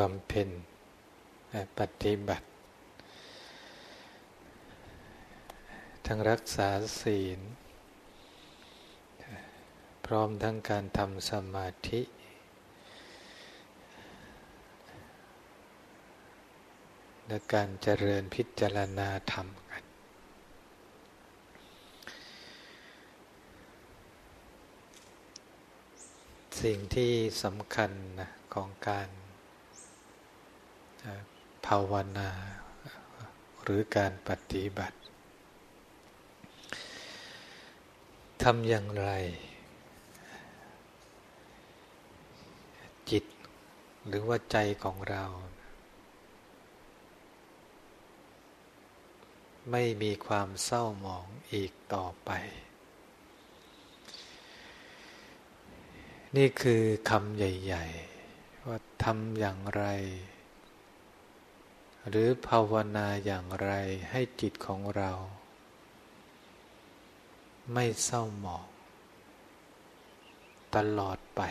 บำเพ็ญปฏิบัติ ทั้งรักษาศีล พร้อมทั้งการทำสมาธิ และการเจริญพิจารณาธรรมกันสิ่งที่สำคัญนะของการ ภาวนา หรือการปฏิบัติทำอย่างไร จิต หรือว่าใจของเรา ไม่มีความเศร้าหมองอีกต่อไป นี่คือคำใหญ่ ๆ ว่าทำอย่างไร หรือภาวนาอย่างไรให้จิตของเรา ไม่เศร้าหมองตลอดไป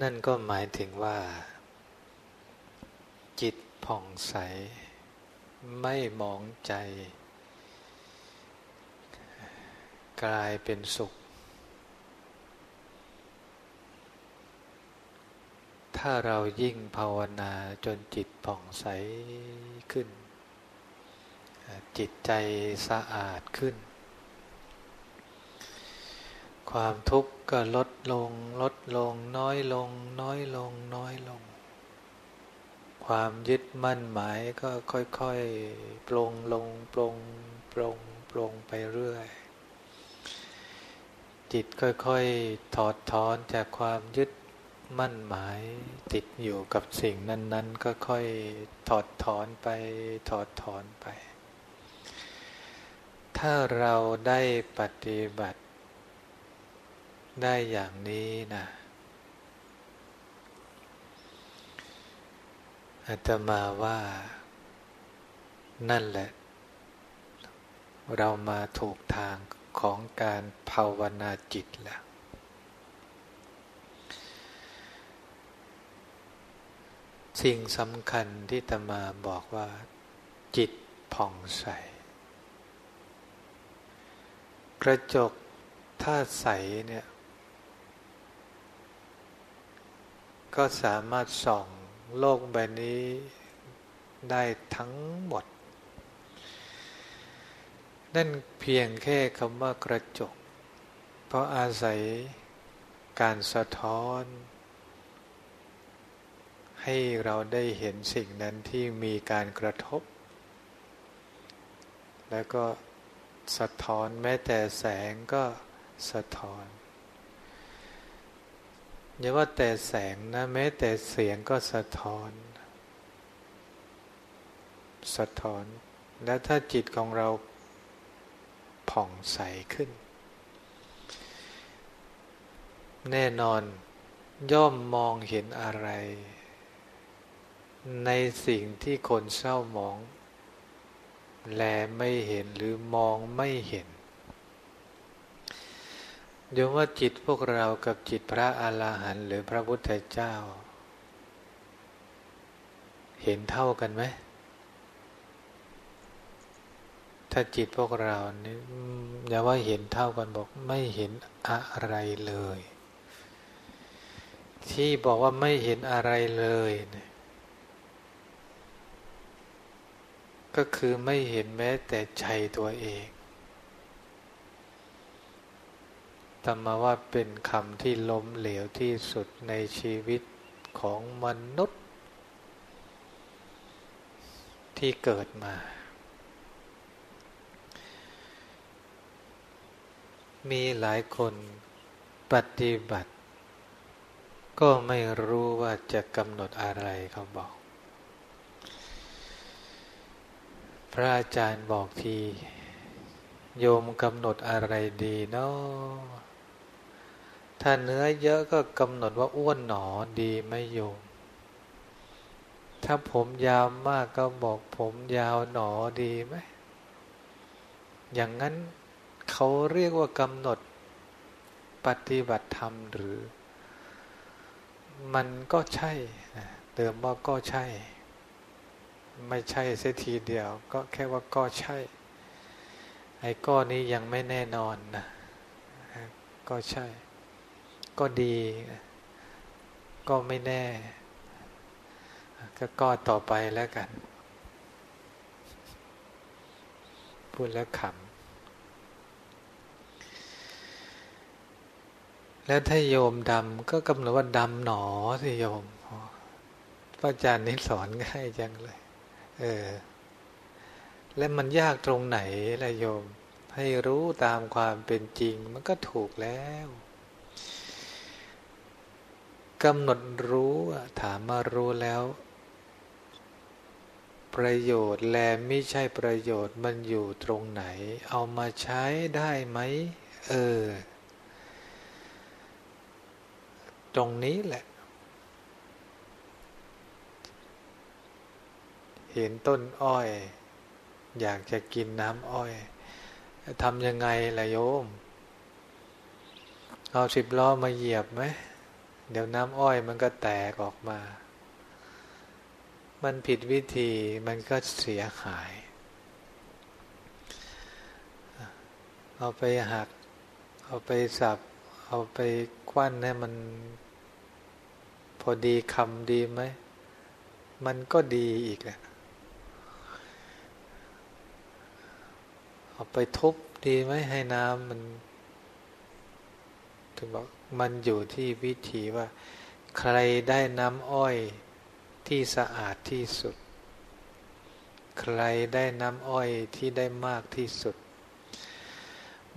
นั่นก็หมายถึงว่า จิตผ่องใส ไม่มองใจ กลายเป็นสุข ถ้าเรายิ่งภาวนาจนจิตผ่องใสขึ้น จิตใจสะอาดขึ้น ความทุกข์ก็ลดลง ลดลง น้อยลง น้อยลง น้อยลง ความยึดมั่นหมายก็ค่อยๆ ปลงลง ปลง ปลง ปลงไปเรื่อยจิตค่อย ๆ ถอดถอนจากความยึด มั่นหมายติดอยู่กับสิ่งนั้น ๆ ก็ค่อยถอดถอนไปถอดถอนไป ถ้าเราได้ปฏิบัติ ได้อย่างนี้นะอาตมาว่านั่นแหละ เรามาถูกทางของการภาวนาจิตแล้ว สิ่งสำคัญที่ตมาบอกว่า จิตผ่องใส กระจกถ้าใสเนี่ย ก็สามารถส่องโลกใบนี้ได้ทั้งหมด นั่นเพียงแค่คำว่ากระจก เพราะอาศัยการสะท้อน ให้เราได้เห็นสิ่งนั้นที่มีการกระทบ แล้วก็สะท้อนแม้แต่แสงก็สะท้อนอย่าว่าแต่แสงนะแม้แต่เสียงก็สะท้อน สะท้อน และถ้าจิตของเราผ่องใสขึ้น แน่นอนย่อมมองเห็นอะไร ในสิ่งที่คนเศร้ามอง แลไม่เห็นหรือมองไม่เห็นโยมว่าจิตพวกเรากับจิตพระอาลาหันต์หรือพระพุทธเจ้า เห็นเท่ากันไหม ถ้าจิตพวกเรานี่อย่าว่าเห็นเท่ากันบอกไม่เห็นอะไรเลย ที่บอกว่าไม่เห็นอะไรเลยเนี่ย ก็คือไม่เห็นแม้แต่ใจตัวเองธรรมาว่าเป็นคำที่ล้มเหลวที่สุดในชีวิตของมนุษย์ ที่เกิดมา มีหลายคนปฏิบัติ ก็ไม่รู้ว่าจะกำหนดอะไรเขาบอก พระอาจารย์บอกที โยมกำหนดอะไรดีเนาะถ้าเนื้อเยอะก็กำหนดว่าอ้วนหนอดีไม่โยม ถ้าผมยาวมากก็บอกผมยาวหนอดีไหม อย่างนั้นเขาเรียกว่ากำหนดปฏิบัติธรรมหรือ มันก็ใช่เดิมว่าก็ใช่ ไม่ใช่เสียทีเดียว ก็แค่ว่าก็ใช่ ไอ้ก้อนี้ยังไม่แน่นอนนะก็ใช่ ก็ดี ก็ไม่แน่ ก็กอต่อไปแล้วกัน พูดแล้วขำ แล้วถ้าโยมดำก็กำหนดว่าดำหนอสิโยมพระอาจารย์นี่สอนง่ายจังเลย เออ และมันยากตรงไหนล่ะโยม ให้รู้ตามความเป็นจริง มันก็ถูกแล้วกำหนดรู้ถามมารู้แล้ว ประโยชน์แลไม่ใช่ประโยชน์มันอยู่ตรงไหน เอามาใช้ได้ไหมเออ ตรงนี้แหละ เห็นต้นอ้อย อยากจะกินน้ำอ้อยทำยังไงล่ะโยม เอาสิบล้อมาเหยียบไหม เดี๋ยวน้ำอ้อยมันก็แตกออกมา มันผิดวิธีมันก็เสียหาย เอาไปหัก เอาไปสับ เอาไปคว้นให้มัน พอดีคำดีไหม มันก็ดีอีกแหละ เอาไปทุบดีไหมให้น้ำมัน ถึงบอกมันอยู่ที่วิธีว่า ใครได้น้ำอ้อยที่สะอาดที่สุด ใครได้น้ำอ้อยที่ได้มากที่สุด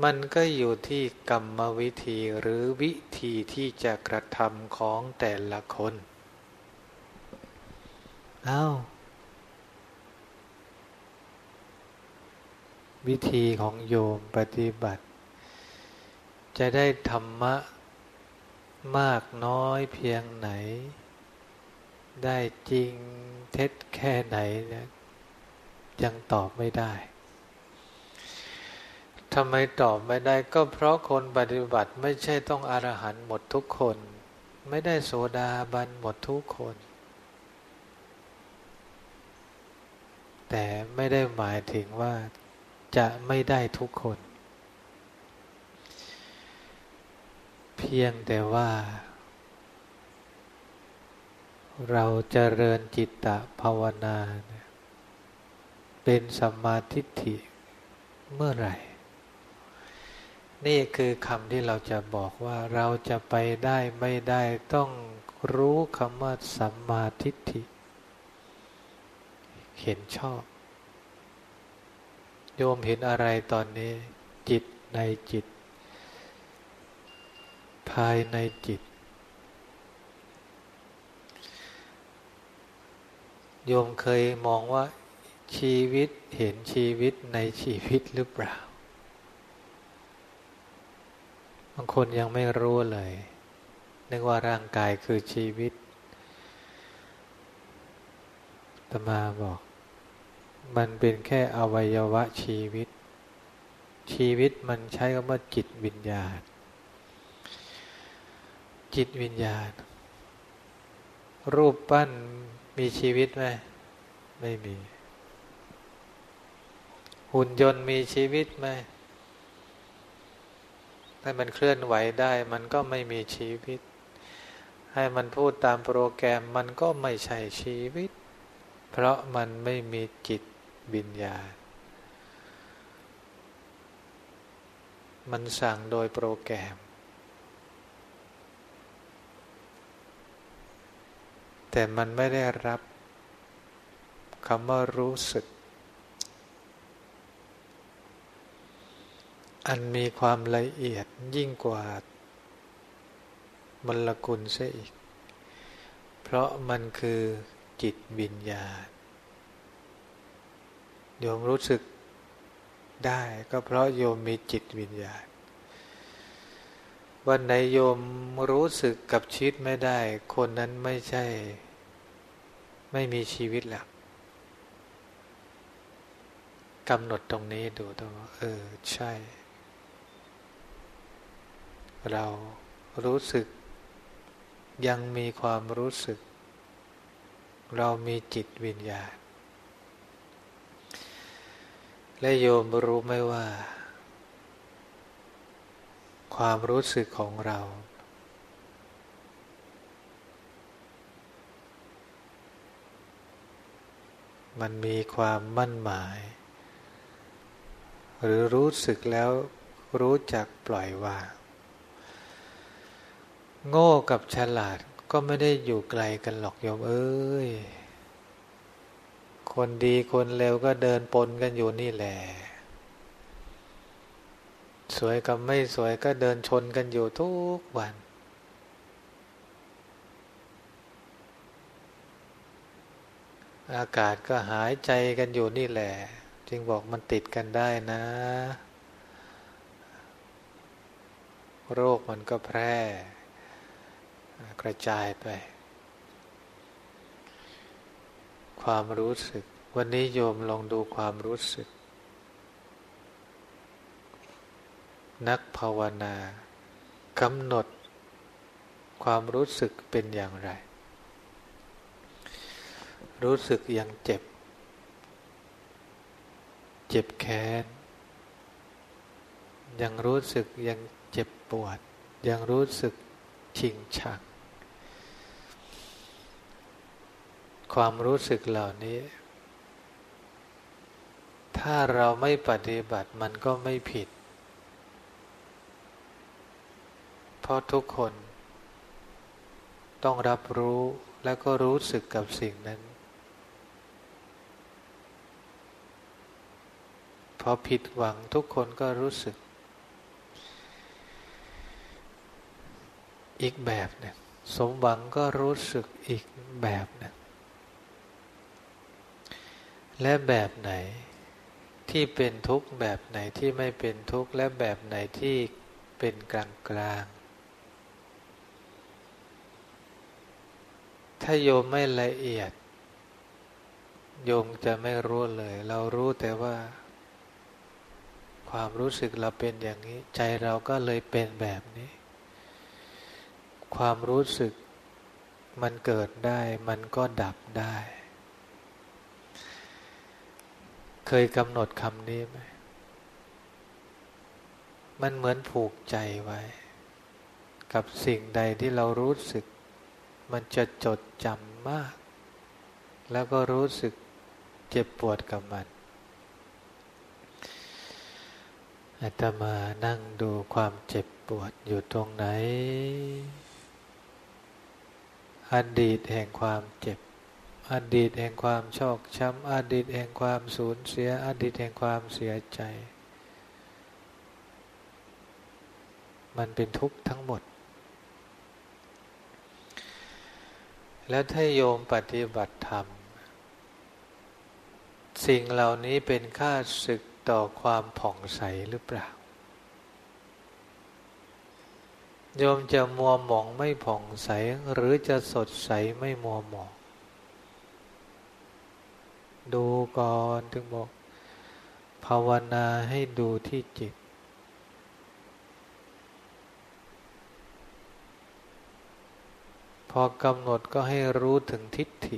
มันก็อยู่ที่กรรมวิธีหรือวิธีที่จะกระทำของแต่ละคน เอา้า วิธีของโยมปฏิบัติ จะได้ธรรมะมากน้อยเพียงไหน ได้จริงเท็จแค่ไหนเนี่ยยังตอบไม่ได้ทำไมตอบไม่ได้ก็เพราะคนปฏิบัติไม่ใช่ต้องอรหันต์หมดทุกคน ไม่ได้โสดาบันหมดทุกคน แต่ไม่ได้หมายถึงว่า จะไม่ได้ทุกคน เพียงแต่ว่า เราจเจริญจิตตภาวนา เป็นสัมมาทิฏฐิเมื่อไหร่ นี่คือคำที่เราจะบอกว่าเราจะไปได้ไม่ได้ต้องรู้คำว่าสัมมาทิฏฐิ เห็นชอบ โยมเห็นอะไรตอนนี้ จิตในจิต ภายในจิต โยมเคยมองว่า ชีวิตเห็นชีวิตในชีวิตหรือเปล่า บางคนยังไม่รู้เลย นึกว่าร่างกายคือชีวิตตมาบอก มันเป็นแค่อวัยวะชีวิต ชีวิตมันใช้คำว่าจิตวิญญาณ จิตวิญญาณ รูปปั้นมีชีวิตไหมไม่มี หุ่นยนต์มีชีวิตไหมถ้ามันเคลื่อนไหวได้ มันก็ไม่มีชีวิต ให้มันพูดตามโปรแกรมมันก็ไม่ใช่ชีวิต เพราะมันไม่มีจิต วิญญาณ มันสั่งโดยโปรแกรม แต่มันไม่ได้รับคำว่ารู้สึก อันมีความละเอียดยิ่งกว่ามลกุลเสียอีก เพราะมันคือจิตวิญญาณ โยมรู้สึกได้ก็เพราะโยมมีจิตวิญญาณ วันไหนโยมรู้สึกกับชีวิตไม่ได้ คนนั้นไม่ใช่ ไม่มีชีวิตแล้วกำหนดตรงนี้ดูตรงเออ ใช่ เรารู้สึก ยังมีความรู้สึก เรามีจิตวิญญาณ และโยมรู้ไหมว่า ความรู้สึกของเรา มันมีความมั่นหมาย หรือรู้สึกแล้วรู้จักปล่อยวางโง่กับฉลาดก็ไม่ได้อยู่ไกลกันหรอกโยมเอ้ย คนดีคนเลวก็เดินปนกันอยู่นี่แหละ สวยกับไม่สวยก็เดินชนกันอยู่ทุกวัน อากาศก็หายใจกันอยู่นี่แหละ จึงบอกมันติดกันได้นะ โรคมันก็แพร่ กระจายไป ความรู้สึก วันนี้โยมลองดูความรู้สึก นักภาวนากำหนด ความรู้สึกเป็นอย่างไร รู้สึกยังเจ็บ เจ็บแค้น ยังรู้สึกยังเจ็บปวด ยังรู้สึกชิงชัง ความรู้สึกเหล่านี้ ถ้าเราไม่ปฏิบัติมันก็ไม่ผิด เพราะทุกคน ต้องรับรู้แล้วก็รู้สึกกับสิ่งนั้น พอผิดหวังทุกคนก็รู้สึก อีกแบบหนึ่งสมหวังก็รู้สึกอีกแบบหนึ่ง และแบบไหนที่เป็นทุกข์แบบไหนที่ไม่เป็นทุกข์และแบบไหนที่เป็นกลางกลางถ้าโยมไม่ละเอียด โยมจะไม่รู้เลย เรารู้แต่ว่า ความรู้สึกเราเป็นอย่างนี้ ใจเราก็เลยเป็นแบบนี้ ความรู้สึกมันเกิดได้ มันก็ดับได้ เคยกำหนดคำนี้ไหมมันเหมือนผูกใจไว้ กับสิ่งใดที่เรารู้สึก มันจะจดจำมาก แล้วก็รู้สึกเจ็บปวดกับมันอาตมานั่งดูความเจ็บปวดอยู่ตรงไหน อดีตแห่งความเจ็บ อดีตแห่งความชอกช้ำอดีตแห่งความสูญเสีย อดีตแห่งความเสียใจ มันเป็นทุกข์ทั้งหมด แล้วถ้าโยมปฏิบัติธรรม สิ่งเหล่านี้เป็นค่าศึกต่อความผ่องใสหรือเปล่า โยมจะมัวหมองไม่ผ่องใสหรือจะสดใสไม่มัวหมอง ดูก่อนถึงบอกภาวนาให้ดูที่จิต พอกำหนดก็ให้รู้ถึงทิฏฐิ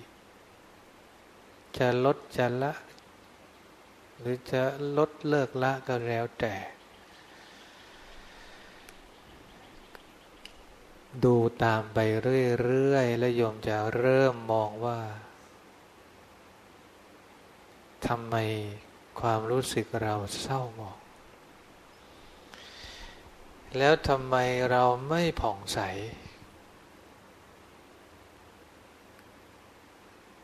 จะลดจะละ หรือจะลดเลิกละก็แล้วแต่ ดูตามไปเรื่อย ๆ แล้วโยมจะเริ่มมองว่า ทำไมความรู้สึกเราเศร้าหมอง แล้วทำไมเราไม่ผ่องใส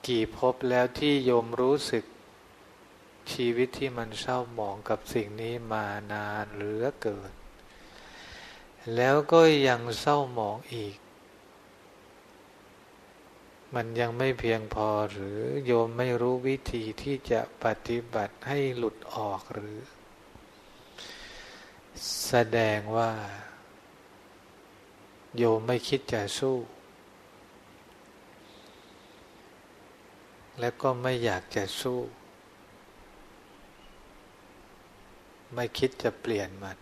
กี่พบแล้วที่โยมรู้สึกชีวิตที่มันเศร้าหมองกับสิ่งนี้มานานเหลือเกิน แล้วก็ยังเศร้าหมองอีก มันยังไม่เพียงพอหรือโยมไม่รู้วิธีที่จะปฏิบัติให้หลุดออกหรือ แสดงว่า โยมไม่คิดจะสู้ และก็ไม่อยากจะสู้ ไม่คิดจะเปลี่ยนมัน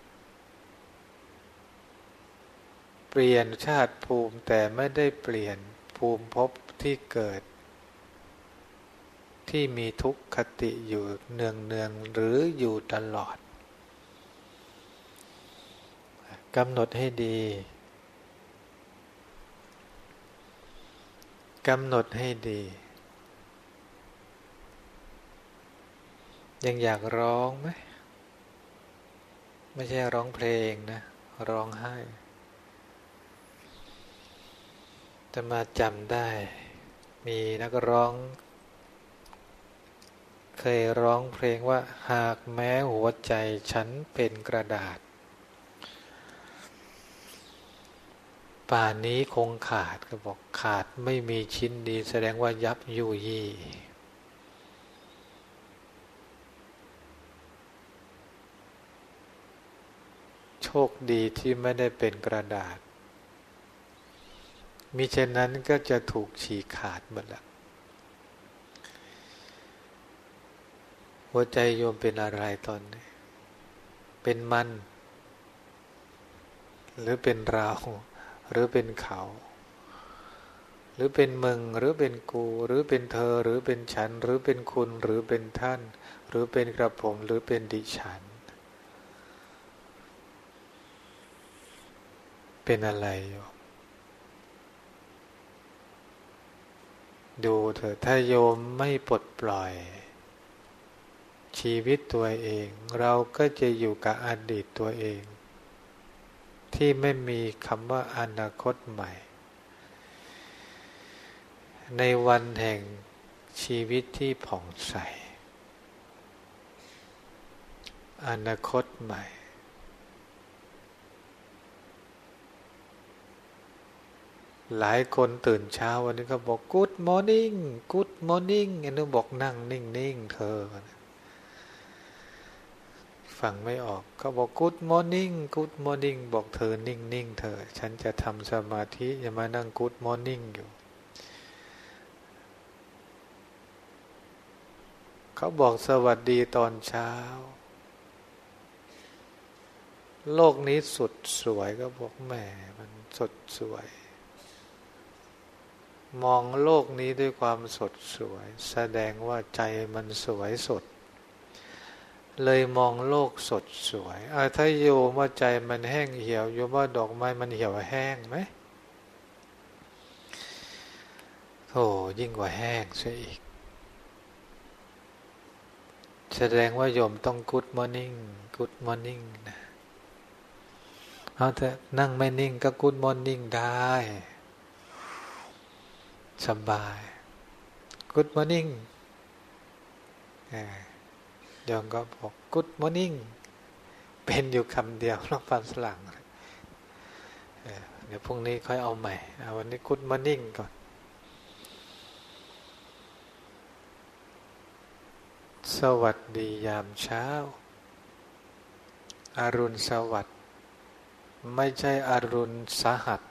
เปลี่ยนชาติภูมิแต่ไม่ได้เปลี่ยนภูมิภพ ที่เกิด ที่มีทุกขติอยู่เนืองเนืองหรืออยู่ตลอดกำหนดให้ดีกำหนดให้ดี ยังอยากร้องไหมไม่ใช่ร้องเพลงนะ ร้องไห้ จะมาจำได้ มีนักร้อง เคยร้องเพลงว่าหากแม้หัวใจฉันเป็นกระดาษ ป่านนี้คงขาดก็บอกขาดไม่มีชิ้นดีแสดงว่ายับยุยี่ชคดีที่ไม่ได้เป็นกระดาษ มิเช่นนั้นก็จะถูกฉีกขาดหมดละหัวใจโยมเป็นอะไรตอนนี้ เป็นมัน หรือเป็นเรา หรือเป็นเขา หรือเป็นมึง หรือเป็นกู หรือเป็นเธอ หรือเป็นฉัน หรือเป็นคุณ หรือเป็นท่าน หรือเป็นกระผม หรือเป็นดิฉัน เป็นอะไรอยู่ ดูเถอะถ้าโยมไม่ปลดปล่อย ชีวิตตัวเอง เราก็จะอยู่กับอดีตตัวเอง ที่ไม่มีคำว่าอนาคตใหม่ ในวันแห่งชีวิตที่ผ่องใส อนาคตใหม่ หลายคนตื่นเช้าวันนี้ก็บอก Good morning Good morning อันนู้นบอกนั่งนิ่งนิ่งเธอ ฟังไม่ออกเขาบอก Good morning Good morning บอกเธอนิ่งนิ่งเธอ ฉันจะทำสมาธิอย่ามานั่ง Good morning อยู่ เขาบอกสวัสดีตอนเช้า โลกนี้สุดสวยก็บอกแหมมันสดสวย มองโลกนี้ด้วยความสดสวย แสดงว่าใจมันสวยสด เลยมองโลกสดสวยถ้าโยมว่าใจมันแห้งเหี่ยวโยมว่าดอกไม้มันเหี่ยวแห้งไหมโอ้ยิ่งกว่าแห้งซะอีก แสดงว่าโยมต้องกุดมอร์นิ่งกุดมอร์นิ่งนะเอาแต่นั่งไม่นิ่งก็กุดมอร์นิ่งได้ สบาย Good morning ยองก็บอก Good morning เป็นอยู่คำเดียวน้องฟันสลังเดี๋ยวพรุ่งนี้ค่อยเอาใหม่วันนี้ Good morning ก่อน สวัสดียามเช้าอารุณสวัสดิ์ไม่ใช่อารุณสาหัส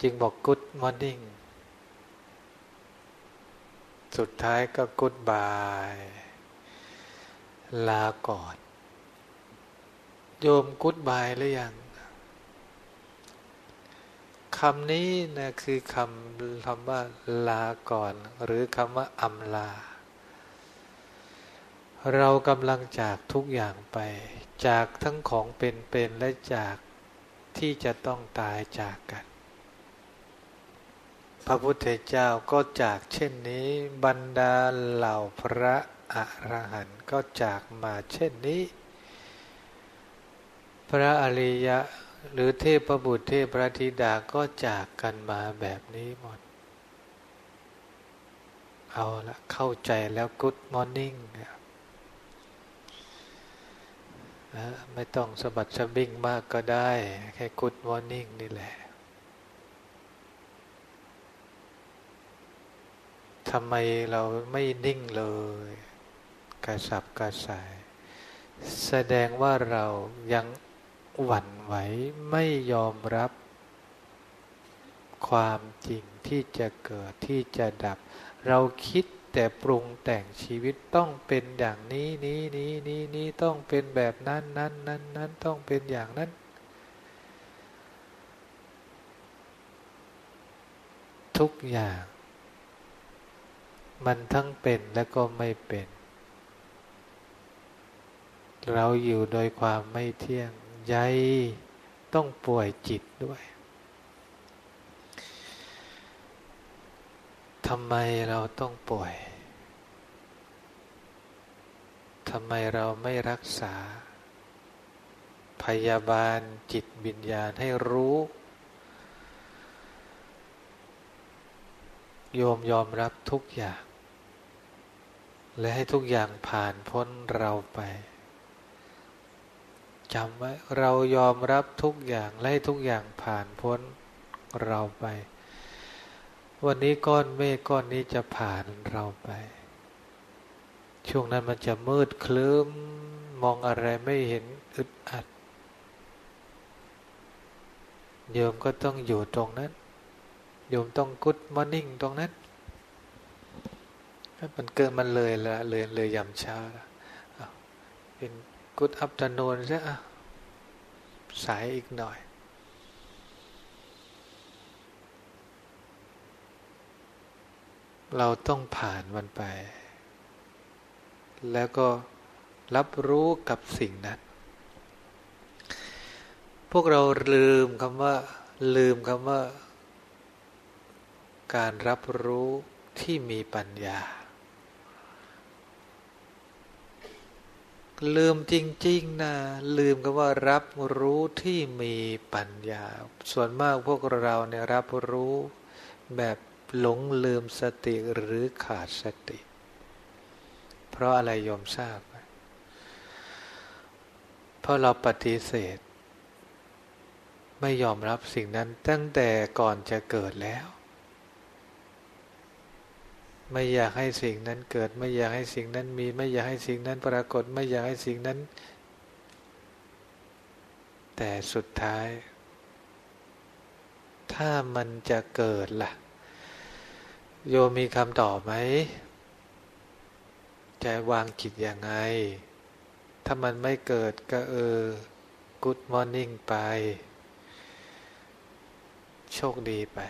จึงบอก Good Morning สุดท้ายก็ Goodbye ลาก่อน โยม Goodbye หรือยังคำนี้นะคือคำคำว่าลาก่อน หรือคำว่าอำลา เรากำลังจากทุกอย่างไป จากทั้งของเป็นๆและจากที่จะต้องตายจากกัน ระพุทธเจ้าก็จากเช่นนี้ บรรดาเหล่าพระอรหันต์ก็จากมาเช่นนี้ พระอริยะหรือเทพบุตรเทพระธิดาก็จากกันมาแบบนี้หมด เอาละเข้าใจแล้ว Good Morning นะไม่ต้องสะบัดสะบิ้งมากก็ได้ แค่ Good Morning นี่แหละ ทำไมเราไม่นิ่งเลยกระสับกระส่าย แสดงว่าเรายังหวั่นไหวไม่ยอมรับ ความจริงที่จะเกิดที่จะดับ เราคิดแต่ปรุงแต่งชีวิตต้องเป็นอย่างนี้นี้นี้นี้นี้ต้องเป็นแบบนั้นนั้นนั้นนั้นต้องเป็นอย่างนั้น ทุกอย่าง มันทั้งเป็นและก็ไม่เป็น เราอยู่โดยความไม่เที่ยงใจต้องป่วยจิตด้วยทำไมเราต้องป่วยทำไมเราไม่รักษา พยาบาลจิตวิญญาณให้รู้ โยมยอมรับทุกอย่าง และให้ทุกอย่างผ่านพ้นเราไปจำไว้เรายอมรับทุกอย่างและให้ทุกอย่างผ่านพ้นเราไป วันนี้ก้อนเมฆก้อนนี้จะผ่านเราไป ช่วงนั้นมันจะมืดคลื้มมองอะไรไม่เห็นอึดอัดโยมก็ต้องอยู่ตรงนั้นโยมต้องกุดมอร์นิ่งตรงนั้น มันเกินมันเลยละเลยเลยยำเช้าละเป็นกุดอัปตโนนซะสายอีกหน่อย เราต้องผ่านมันไป แล้วก็รับรู้กับสิ่งนั้น พวกเราลืมคำว่า ลืมคำว่า การรับรู้ที่มีปัญญา ลืมจริงๆนะลืมกันว่ารับรู้ที่มีปัญญา ส่วนมากพวกเราเนี่ยรับรู้แบบหลงลืมสติหรือขาดสติ เพราะอะไรยอมทราบไหมเพราะเราปฏิเสธ ไม่ยอมรับสิ่งนั้นตั้งแต่ก่อนจะเกิดแล้ว ไม่อยากให้สิ่งนั้นเกิด ไม่อยากให้สิ่งนั้นมี ไม่อยากให้สิ่งนั้นปรากฏ ไม่อยากให้สิ่งนั้น แต่สุดท้าย ถ้ามันจะเกิดละ่ะ โยมีคำตอบไหมจะวางจิตยังไง ถ้ามันไม่เกิดก็เออ good morning ไป โชคดีไป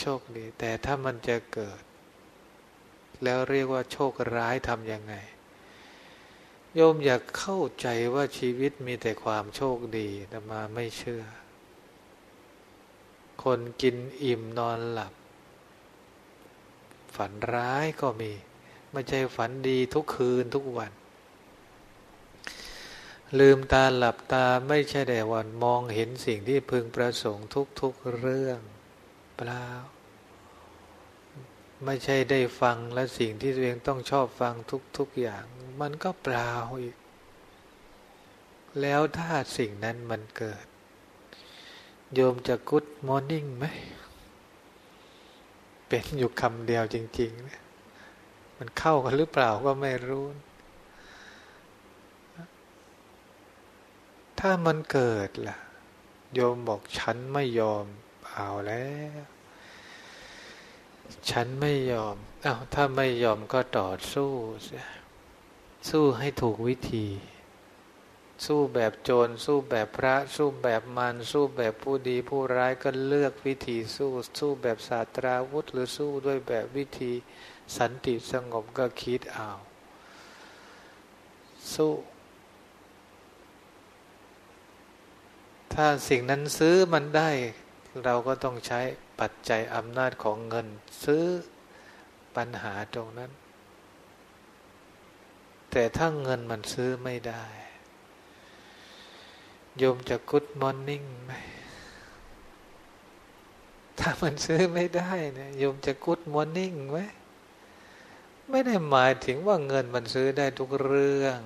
โชคดี แต่ถ้ามันจะเกิด แล้วเรียกว่าโชคร้ายทำยังไง โยมอยากเข้าใจว่าชีวิตมีแต่ความโชคดีแต่มาไม่เชื่อ คนกินอิ่มนอนหลับ ฝันร้ายก็มี ไม่ใช่ฝันดีทุกคืนทุกวัน ลืมตาหลับตาไม่ใช่แต่วันมองเห็นสิ่งที่พึงประสงค์ทุกๆเรื่อง เปล่า ไม่ใช่ได้ฟังและสิ่งที่ตัวเองต้องชอบฟังทุก ๆอย่าง มันก็เปล่าอีก แล้วถ้าสิ่งนั้นมันเกิด โยมจะกุดมอร์นิ่งไหม เป็นอยู่คำเดียวจริงๆมันเข้ากันหรือเปล่าก็ไม่รู้ ถ้ามันเกิดล่ะ โยมบอกฉันไม่ยอม เอาแล้ว ฉันไม่ยอมอา้าวถ้าไม่ยอมก็ต่อสู้สู้ให้ถูกวิธี สู้แบบโจร สู้แบบพระ สู้แบบมัน สู้แบบผู้ดีผู้ร้ายก็เลือกวิธีสู้ สู้แบบศาสตราวุธ หรือสู้ด้วยแบบวิธี สันติสงบก็คิดเอา สู้ ถ้าสิ่งนั้นซื้อมันได้ เราก็ต้องใช้ปัจจัยอำนาจของเงินซื้อปัญหาตรงนั้น แต่ถ้าเงินมันซื้อไม่ได้ โยมจะกุดมอร์นิ่งไหมถ้ามันซื้อไม่ได้เนี่ยโยมจะกุดมอร์นิ่งไหมไม่ได้หมายถึงว่าเงินมันซื้อได้ทุกเรื่อง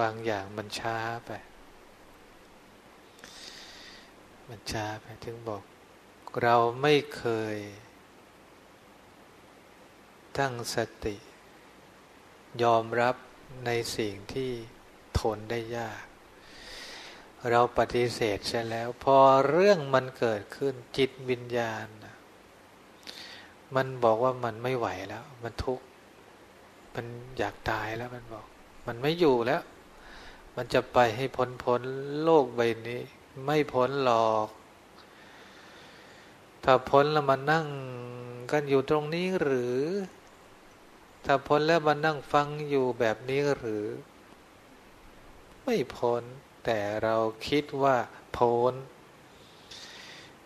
บางอย่างมันช้าไป มันช้าไปถึงบอก เราไม่เคย ตั้งสติ ยอมรับในสิ่งที่ทนได้ยาก เราปฏิเสธใช่แล้ว พอเรื่องมันเกิดขึ้นจิตวิญญาณ มันบอกว่ามันไม่ไหวแล้ว มันทุกข์มันอยากตายแล้วมันบอก มันไม่อยู่แล้ว มันจะไปให้พ้นพ้นโลกใบนี้ ไม่พ้นหรอก ถ้าพ้นแล้วมานั่งกันอยู่ตรงนี้หรือ ถ้าพ้นแล้วมานั่งฟังอยู่แบบนี้หรือ ไม่พ้น แต่เราคิดว่าพ้น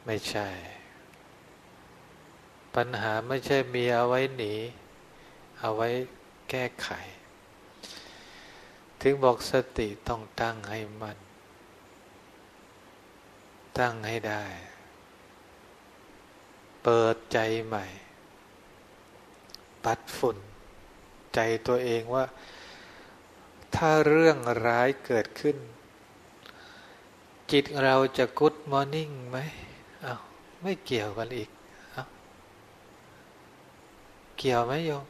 ไม่ใช่ ปัญหาไม่ใช่มีเอาไว้หนี เอาไว้แก้ไข ถึงบอกสติต้องตั้งให้มัน ตั้งให้ได้ เปิดใจใหม่ ปัดฝุ่น ใจตัวเองว่า ถ้าเรื่องร้ายเกิดขึ้น จิตเราจะกุดมอร์นิ่งไหมอา้าวไม่เกี่ยวกันอีกอาเกี่ยวไหมโยม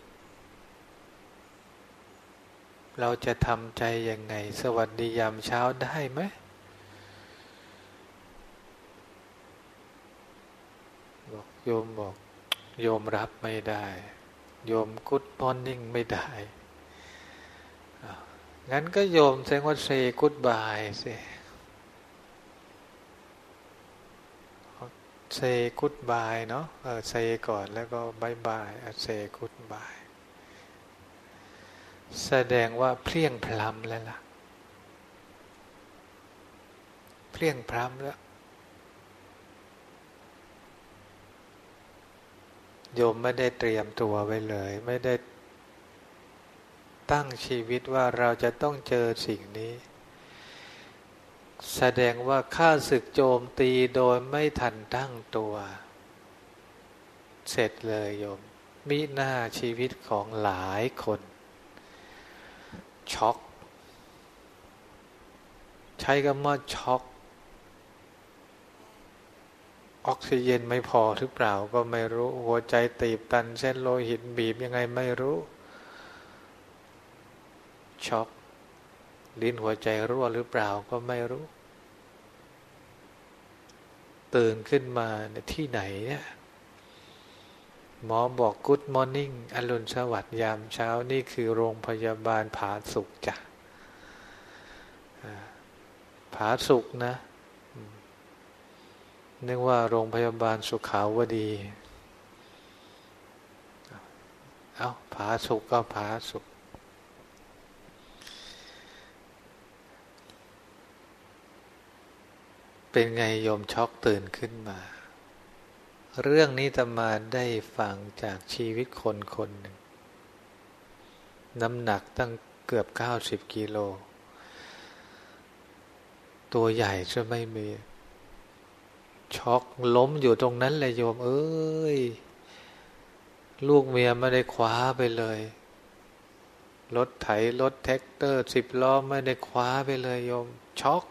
เราจะทำใจยังไง สวัสดียามเช้าได้ไหมบอก โยมบอก โยมรับไม่ได้ โยมกุดมอร์นิ่งไม่ได้งั้นก็โยมแสดงว่าเซgoodbye say say goodbye เนาะเออ say ก่อนแล้วก็ bye bye say goodbye แสดงว่าเพลี่ยงพล้ำแล้วล่ะ เพลี่ยงพล้ำแล้ว โยมไม่ได้เตรียมตัวไว้เลย ไม่ได้ตั้งชีวิตว่าเราจะต้องเจอสิ่งนี้ แสดงว่าข้าศึกโจมตีโดยไม่ทันตั้งตัว เสร็จเลยโยม มิหน้าชีวิตของหลายคน ช็อก ใช้คำว่าช็อก ออกซิเจนไม่พอหรือเปล่าก็ไม่รู้ หัวใจตีบตันเส้นโลหิตบีบยังไงไม่รู้ช็อกลิ้นหัวใจรั่วหรือเปล่าก็ไม่รู้ ตื่นขึ้นมาที่ไหนเนี่ยหมอบอกกุ๊ดมอร์นิ่งอรุณสวัสดิ์ยามเช้านี่คือโรงพยาบาลผาสุกจ้ะผาสุกนะ นึกว่าโรงพยาบาลสุขาวดี เอาผาสุกก็ผาสุก เป็นไงโยมช็อกตื่นขึ้นมา เรื่องนี้ตมาได้ฟังจากชีวิตคนคนหนึ่ง น้ำหนักตั้งเกือบเก้าสิบกิโล ตัวใหญ่จะไม่มี ช็อกล้มอยู่ตรงนั้นเลยโยม เอ้ย ลูกเมียไม่ได้คว้าไปเลย รถไถรถแทรกเตอร์สิบล้อไม่ได้คว้าไปเลยโยม ช็อก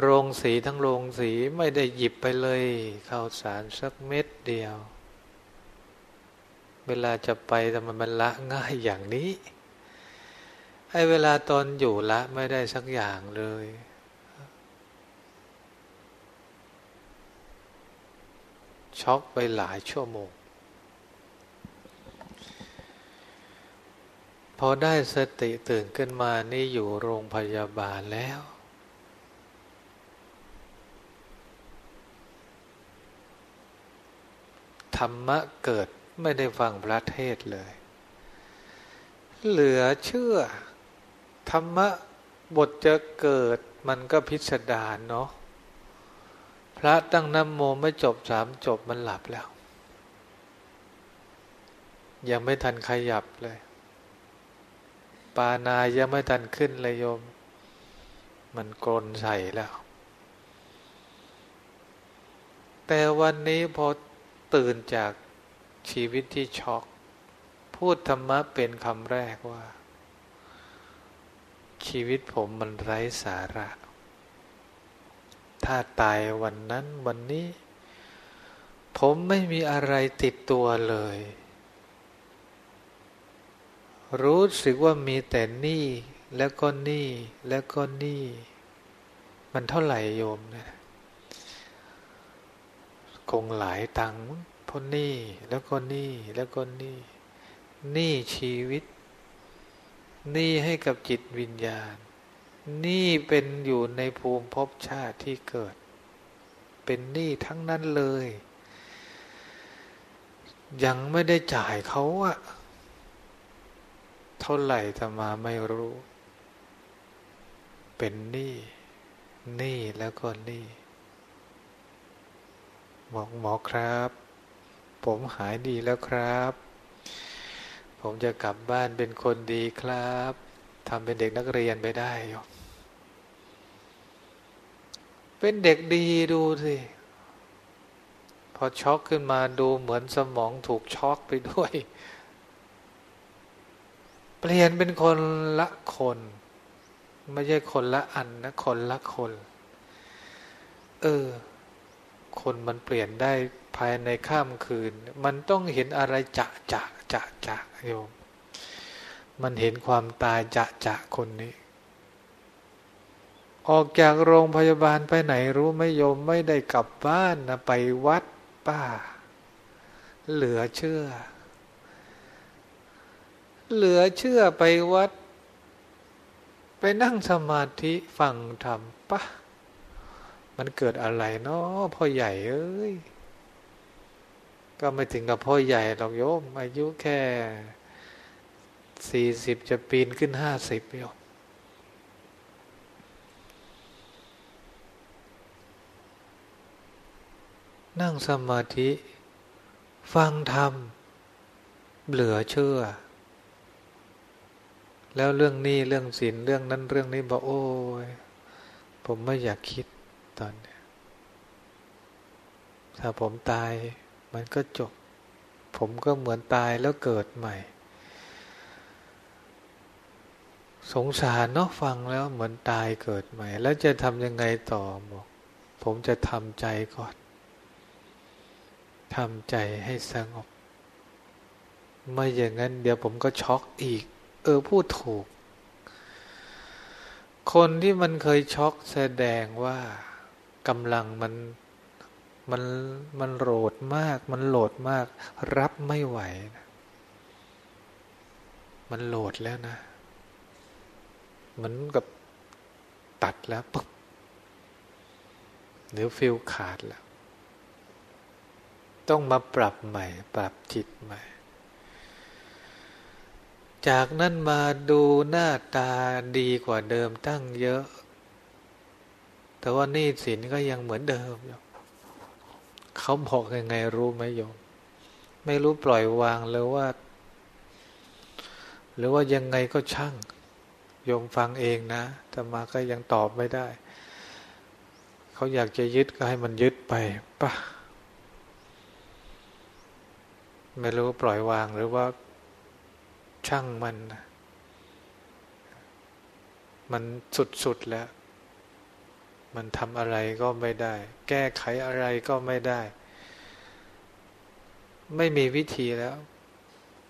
โรงสีทั้งโรงสีไม่ได้หยิบไปเลยข้าวสารสักเม็ดเดียว เวลาจะไปทำไมมันละง่ายอย่างนี้ไอ้เวลาตอนอยู่ละไม่ได้สักอย่างเลย ช็อกไปหลายชั่วโมง พอได้สติตื่นขึ้นมานี่อยู่โรงพยาบาลแล้ว ธรรมะเกิดไม่ได้ฟังพระเทศเลย เหลือเชื่อ ธรรมะบทจะเกิดมันก็พิสดารเนาะ พระตั้งน้ำโมไม่จบสามจบมันหลับแล้ว ยังไม่ทันขยับเลย ปานายังไม่ทันขึ้นเลยโยม มันกลนใส่แล้ว แต่วันนี้พอตื่นจากชีวิตที่ช็อกพูดธรรมะเป็นคำแรกว่า ชีวิตผมมันไร้สาระ ถ้าตายวันนั้นวันนี้ ผมไม่มีอะไรติดตัวเลย รู้สึกว่ามีแต่หนี้แล้วก็หนี้แล้วก็หนี้มันเท่าไหร่โยมเนี่ยคงหลายตังค์พราะหนี้แล้วก็หนี้แล้วก็หนี้หนี้ชีวิตหนี้ให้กับจิตวิญญาณ นี้เป็นอยู่ในภูมิภพชาติที่เกิด เป็นหนี้ทั้งนั้นเลย ยังไม่ได้จ่ายเขาอะเท่าไหร่ธรรมาไม่รู้ เป็นหนี้หนี้แล้วก็หนี้บอกหมอครับ ผมหายดีแล้วครับ ผมจะกลับบ้านเป็นคนดีครับทำเป็นเด็กนักเรียนไปได้ย เป็นเด็กดีดูสิพอช็อกขึ้นมาดูเหมือนสมองถูกช็อกไปด้วย เปลี่ยนเป็นคนละคน ไม่ใช่คนละอันนะคนละคน เออ คนมันเปลี่ยนได้ภายในข้ามคืน มันต้องเห็นอะไรจะจะจะจะโยมมันเห็นความตายจะจะคนนี้ ออกจากโรงพยาบาลไปไหนรู้ไมโยมไม่ได้กลับบ้านนะไปวัดป้า เหลือเชื่อ เหลือเชื่อไปวัด ไปนั่งสมาธิฟังธรรมป้ามันเกิดอะไรเนาะพ่อใหญ่เอ้ยก็ไม่ถึงกับพ่อใหญ่หรอกโยม อายุแค่สี่สิบจะปีนขึ้นห้าสิบโยม นั่งสมาธิ ฟังธรรม เหลือเชื่อ แล้วเรื่องนี้เรื่องศีลเรื่องนั้นเรื่องนี้บอกโอ้ยผมไม่อยากคิดตอนนี้ถ้าผมตายมันก็จบ ผมก็เหมือนตายแล้วเกิดใหม่ สงสารเนาะฟังแล้วเหมือนตายเกิดใหม่ แล้วจะทำยังไงต่อบอกผมจะทำใจก่อน ทำใจให้สงบ ไม่อย่างนั้นเดี๋ยวผมก็ช็อกอีก เออพูดถูก คนที่มันเคยช็อกแสดงว่ากำลังมันมันมันโหลดมาก มันโหลดมาก รับไม่ไหวนะมันโหลดแล้วนะมันกับตัดแล้วปุ๊บหรือฟิลขาดแล้ว ต้องมาปรับใหม่ ปรับจิตใหม่ จากนั้นมาดูหน้าตาดีกว่าเดิมตั้งเยอะ แต่ว่านี่สินก็ยังเหมือนเดิมอยู่เขาบอกยังไงรู้ไหมโยม ไม่รู้ปล่อยวางหรือว่า หรือว่ายังไงก็ช่าง โยมฟังเองนะแต่มาก็ยังตอบไม่ได้ เขาอยากจะยึดก็ให้มันยึดไปป่ะ ไม่รู้ปล่อยวางหรือว่าช่างมัน มันสุดๆแล้ว มันทำอะไรก็ไม่ได้ แก้ไขอะไรก็ไม่ได้ ไม่มีวิธีแล้ว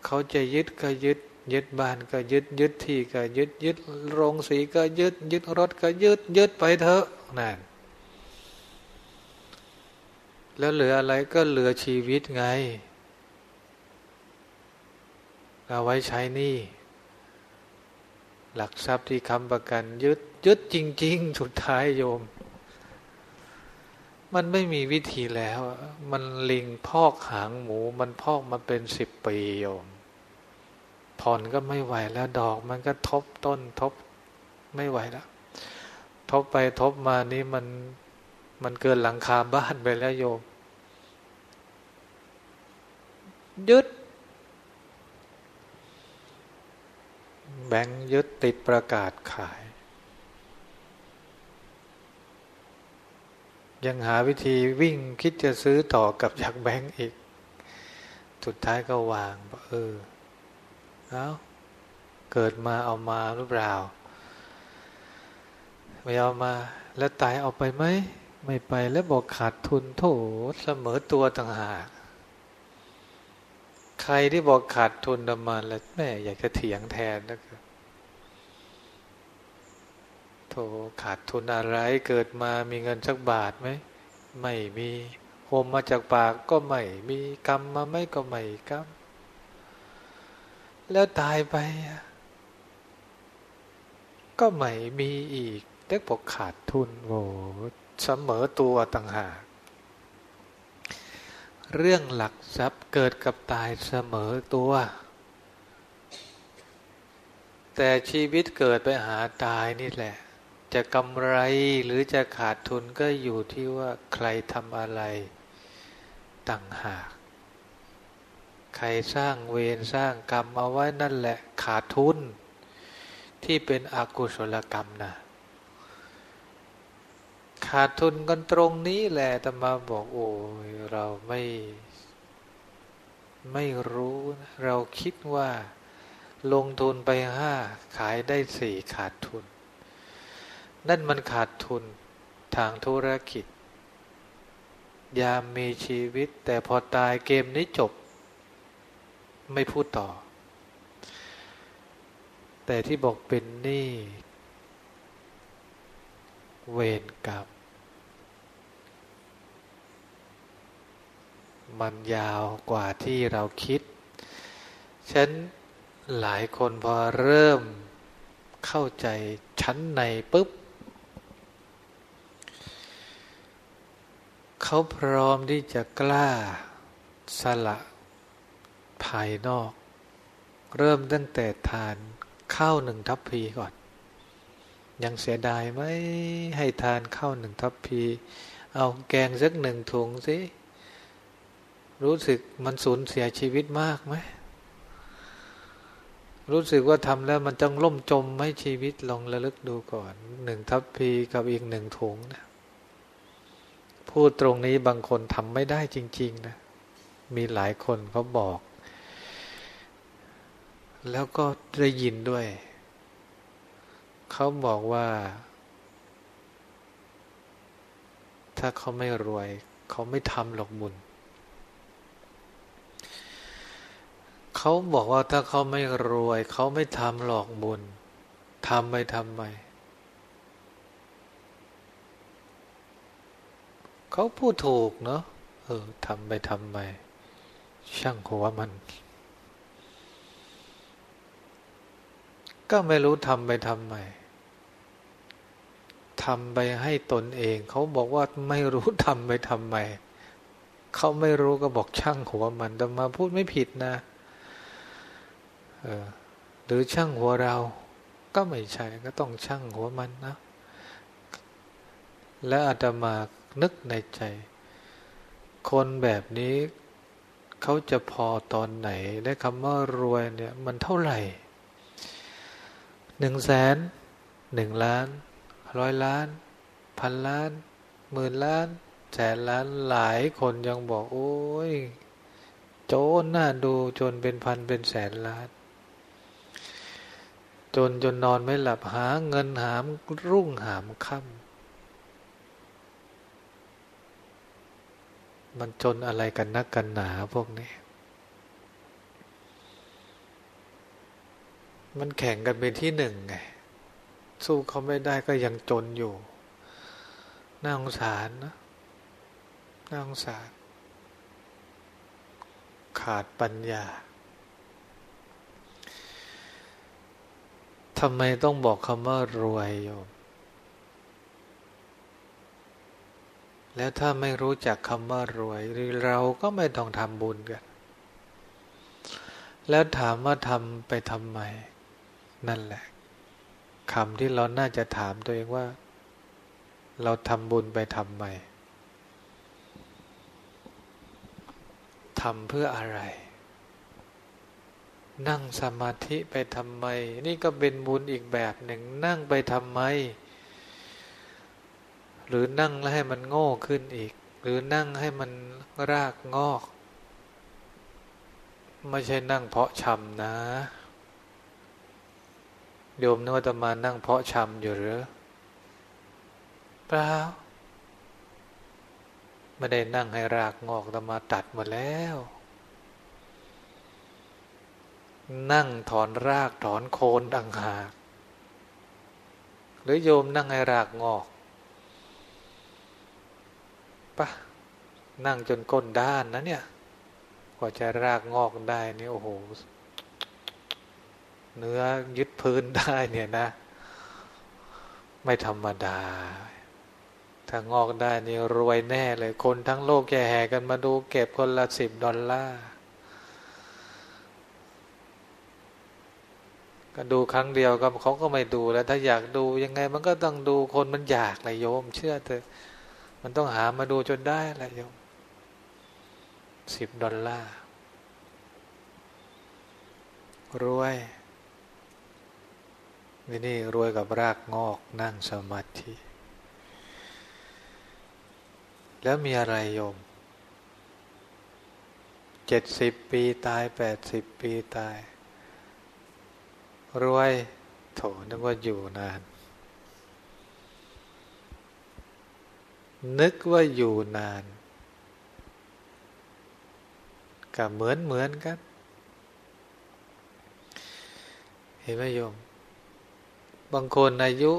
เขาจะยึดก็ยึด ยึดบ้านก็ยึด ยึดที่ก็ยึด ยึดโรงสีก็ยึด ยึดรถก็ยึด ยึดไปเถอะนั่นแล้วเหลืออะไรก็เหลือชีวิตไง เอาไว้ใช้นี่หลักทรัพย์ที่ค้ำประกัน ยึดยึดจริง ๆ สุดท้ายโยม มันไม่มีวิธีแล้ว มันลิงพอกหางหมู มันพอกมาเป็นสิบปีโยม ผ่อนก็ไม่ไหวแล้วดอก มันก็ทบต้นทบไม่ไหวแล้วทบไปทบมานี่มันมันเกินหลังคาบ้านไปแล้วโยม ยึด แบงค์ยึดติดประกาศขาย ยังหาวิธีวิ่งคิดจะซื้อต่อกับจากแบงค์อีก สุดท้ายก็วางเออเอาเกิดมาเอามาหรือเปล่า ไม่เอามาแล้วตายเอาไปไหม ไม่ไปแล้วบอกขาดทุนโถเสมอตัวต่างหาก ใครที่บอกขาดทุนดมาแล้วแม่อยากจะเถียงแทนนะคือโถขาดทุนอะไรเกิดมามีเงินสักบาทไหมไม่มีโฮมมาจากปากก็ไม่มีกรรมมาไม่ก็ไม่กรรมแล้วตายไป ก็ไม่มีอีกแต่บอกขาดทุนโอ้เสมอตัวต่างหาก เรื่องหลักทรัพย์เกิดกับตายเสมอตัว แต่ชีวิตเกิดไปหาตายนี่แหละ จะกำไรหรือจะขาดทุนก็อยู่ที่ว่าใครทำอะไรต่างหาก ใครสร้างเวรสร้างกรรมเอาไว้นั่นแหละขาดทุน ที่เป็นอกุศลกรรมนะ ขาดทุนกันตรงนี้แหละแต่มาบอกโอ้ยเราไม่ ไม่รู้นะเราคิดว่า ลงทุนไปห้าขายได้สี่ขาดทุน นั่นมันขาดทุนทางธุรกิจ ยามมีชีวิต แต่พอตายเกมนี้จบ ไม่พูดต่อ แต่ที่บอกเป็นหนี้ เวรกรรม มันยาวกว่าที่เราคิด ฉันหลายคนพอเริ่มเข้าใจชั้นในปุ๊บ เขาพร้อมที่จะกล้าสละภายนอก เริ่มตั้งแต่ทานข้าวหนึ่งทัพพีก่อน ยังเสียดายไหมให้ทานข้าวหนึ่งทัพพี เอาแกงสักหนึ่งถุงสิรู้สึกมันสูญเสียชีวิตมากไหมรู้สึกว่าทำแล้วมันต้องล่มจมไหมชีวิตลองระลึกดูก่อนหนึ่งทัพพีกับอีกหนึ่งถุงนะพูดตรงนี้บางคนทำไม่ได้จริง ๆ นะ มีหลายคนเขาบอก แล้วก็ได้ยินด้วย เขาบอกว่า ถ้าเขาไม่รวย เขาไม่ทำหรอกบุญ เขาบอกว่าถ้าเขาไม่รวย เขาไม่ทำหรอกบุญทำไปทำไมเขาพูดถูกเนาะเออทำไปทำไมช่างหัวมัน ก็ไม่รู้ทำไปทำไมทำไปให้ตนเอง เขาบอกว่าไม่รู้ทำไปทำไมเขาไม่รู้ก็บอกช่างหัวมันแต่มาพูดไม่ผิดนะเออหรือช่างหัวเรา ก็ไม่ใช่ก็ต้องช่างหัวมันนะ และอาตมานึกในใจ คนแบบนี้เขาจะพอตอนไหน ได้คำว่ารวยเนี่ย มันเท่าไหร่ หนึ่งแสนหนึ่งล้านร้อยล้าน พันล้านหมื่นล้านแสนล้านหลายคนยังบอก โอ้ย โจนน่าดูจนเป็นพันเป็นแสนล้าน จนจนนอนไม่หลับหาเงินหามรุ่งหามค่ำมันจนอะไรกันนักกันหนาพวกนี้ มันแข่งกันเป็นที่หนึ่งไง สู้เขาไม่ได้ก็ยังจนอยู่ น่าสงสารนะน่าสงสาร ขาดปัญญาทำไมต้องบอกคำว่ารวยโยม แล้วถ้าไม่รู้จักคำว่ารวย เราก็ไม่ต้องทำบุญกัน แล้วถามว่าทำไปทำไม นั่นแหละคำที่เราน่าจะถามตัวเองว่า เราทำบุญไปทำไมทำเพื่ออะไร นั่งสมาธิไปทำไม นี่ก็เป็นบุญอีกแบบหนึ่ง นั่งไปทำไม หรือนั่งแล้วให้มันโง่ขึ้นอีก หรือนั่งให้มันรากงอก ไม่ใช่นั่งเพาะชำนะ โยมนึกว่าจะมานั่งเพาะชำอยู่หรือเปล่าไม่ได้นั่งให้รากงอกตมาตัดหมดแล้ว นั่งถอนรากถอนโคนดังหาก หรือโยมนั่งให้รากงอกปะนั่งจนก้นด้านนะเนี่ย กว่าจะรากงอกได้นี่โอ้โห เนื้อยึดพื้นได้เนี่ยนะ ไม่ธรรมดา ถ้างอกได้นี่รวยแน่เลย คนทั้งโลกแก่แห่กันมาดูเก็บคนละสิบดอลลาร์ก็ดูครั้งเดียวก็เขาก็ไม่ดูแล้ว ถ้าอยากดูยังไง มันก็ต้องดูคนมันอยากเลยโยม เชื่อเถอะ มันต้องหามาดูจนได้แหละโยมสิบดอลลาร์รวย นี่นี่รวยกับรากงอกนั่งสมาธิ แล้วมีอะไรโยมเจ็ดสิบปีตายแปดสิบปีตาย รวยโถนึกว่าอยู่นาน นึกว่าอยู่นานกับเหมือนเหมือนกัน เห็นไหมโยม บางคนอายุ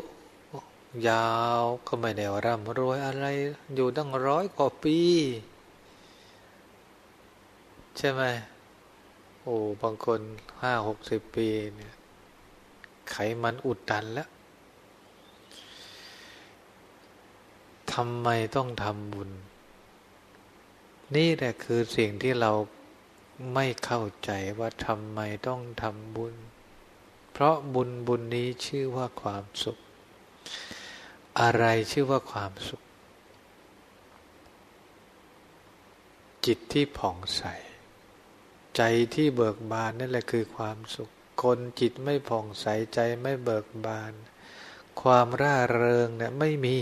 ยาวก็ไม่ได้ร่ำรวยอะไร อยู่ตั้งร้อยกว่าปี ใช่ไหมโอ้บางคนห้าหกสิบปีเนี่ยไขมันอุดตันแล้วทำไมต้องทำบุญ นี่แหละคือสิ่งที่เราไม่เข้าใจว่าทำไมต้องทำบุญ เพราะบุญบุญนี้ชื่อว่าความสุข อะไรชื่อว่าความสุข จิตที่ผ่องใส ใจที่เบิกบานนั่นแหละคือความสุข คนจิตไม่ผ่องใสใจไม่เบิกบาน ความร่าเริงเนี่ยไม่มี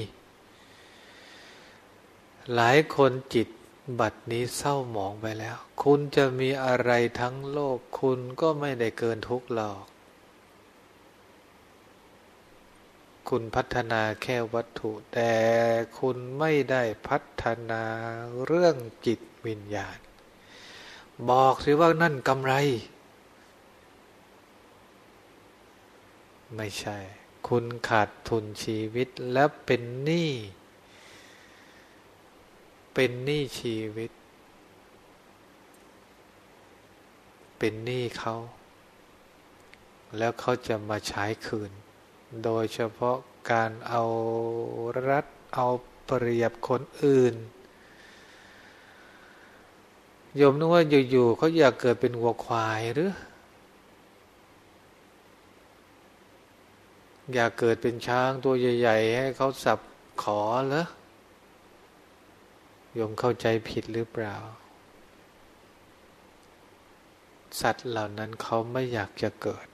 หลายคนจิตบัดนี้เศร้าหมองไปแล้ว คุณจะมีอะไรทั้งโลก คุณก็ไม่ได้เกินทุกหรอก คุณพัฒนาแค่วัตถุ แต่คุณไม่ได้พัฒนาเรื่องจิตวิญญาณ บอกสิว่านั่นกำไร ไม่ใช่ คุณขาดทุนชีวิตและเป็นหนี้เป็นหนี้ชีวิต เป็นหนี้เขา แล้วเขาจะมาใช้คืน โดยเฉพาะการเอารัดเอาเปรียบคนอื่นโยมนึกว่าอยู่ๆเขาอยากเกิดเป็นวัวควายหรือ อยากเกิดเป็นช้างตัวใหญ่ ๆ ให้เขาสับขอเหรอโยมเข้าใจผิดหรือเปล่า สัตว์เหล่านั้นเขาไม่อยากจะเกิด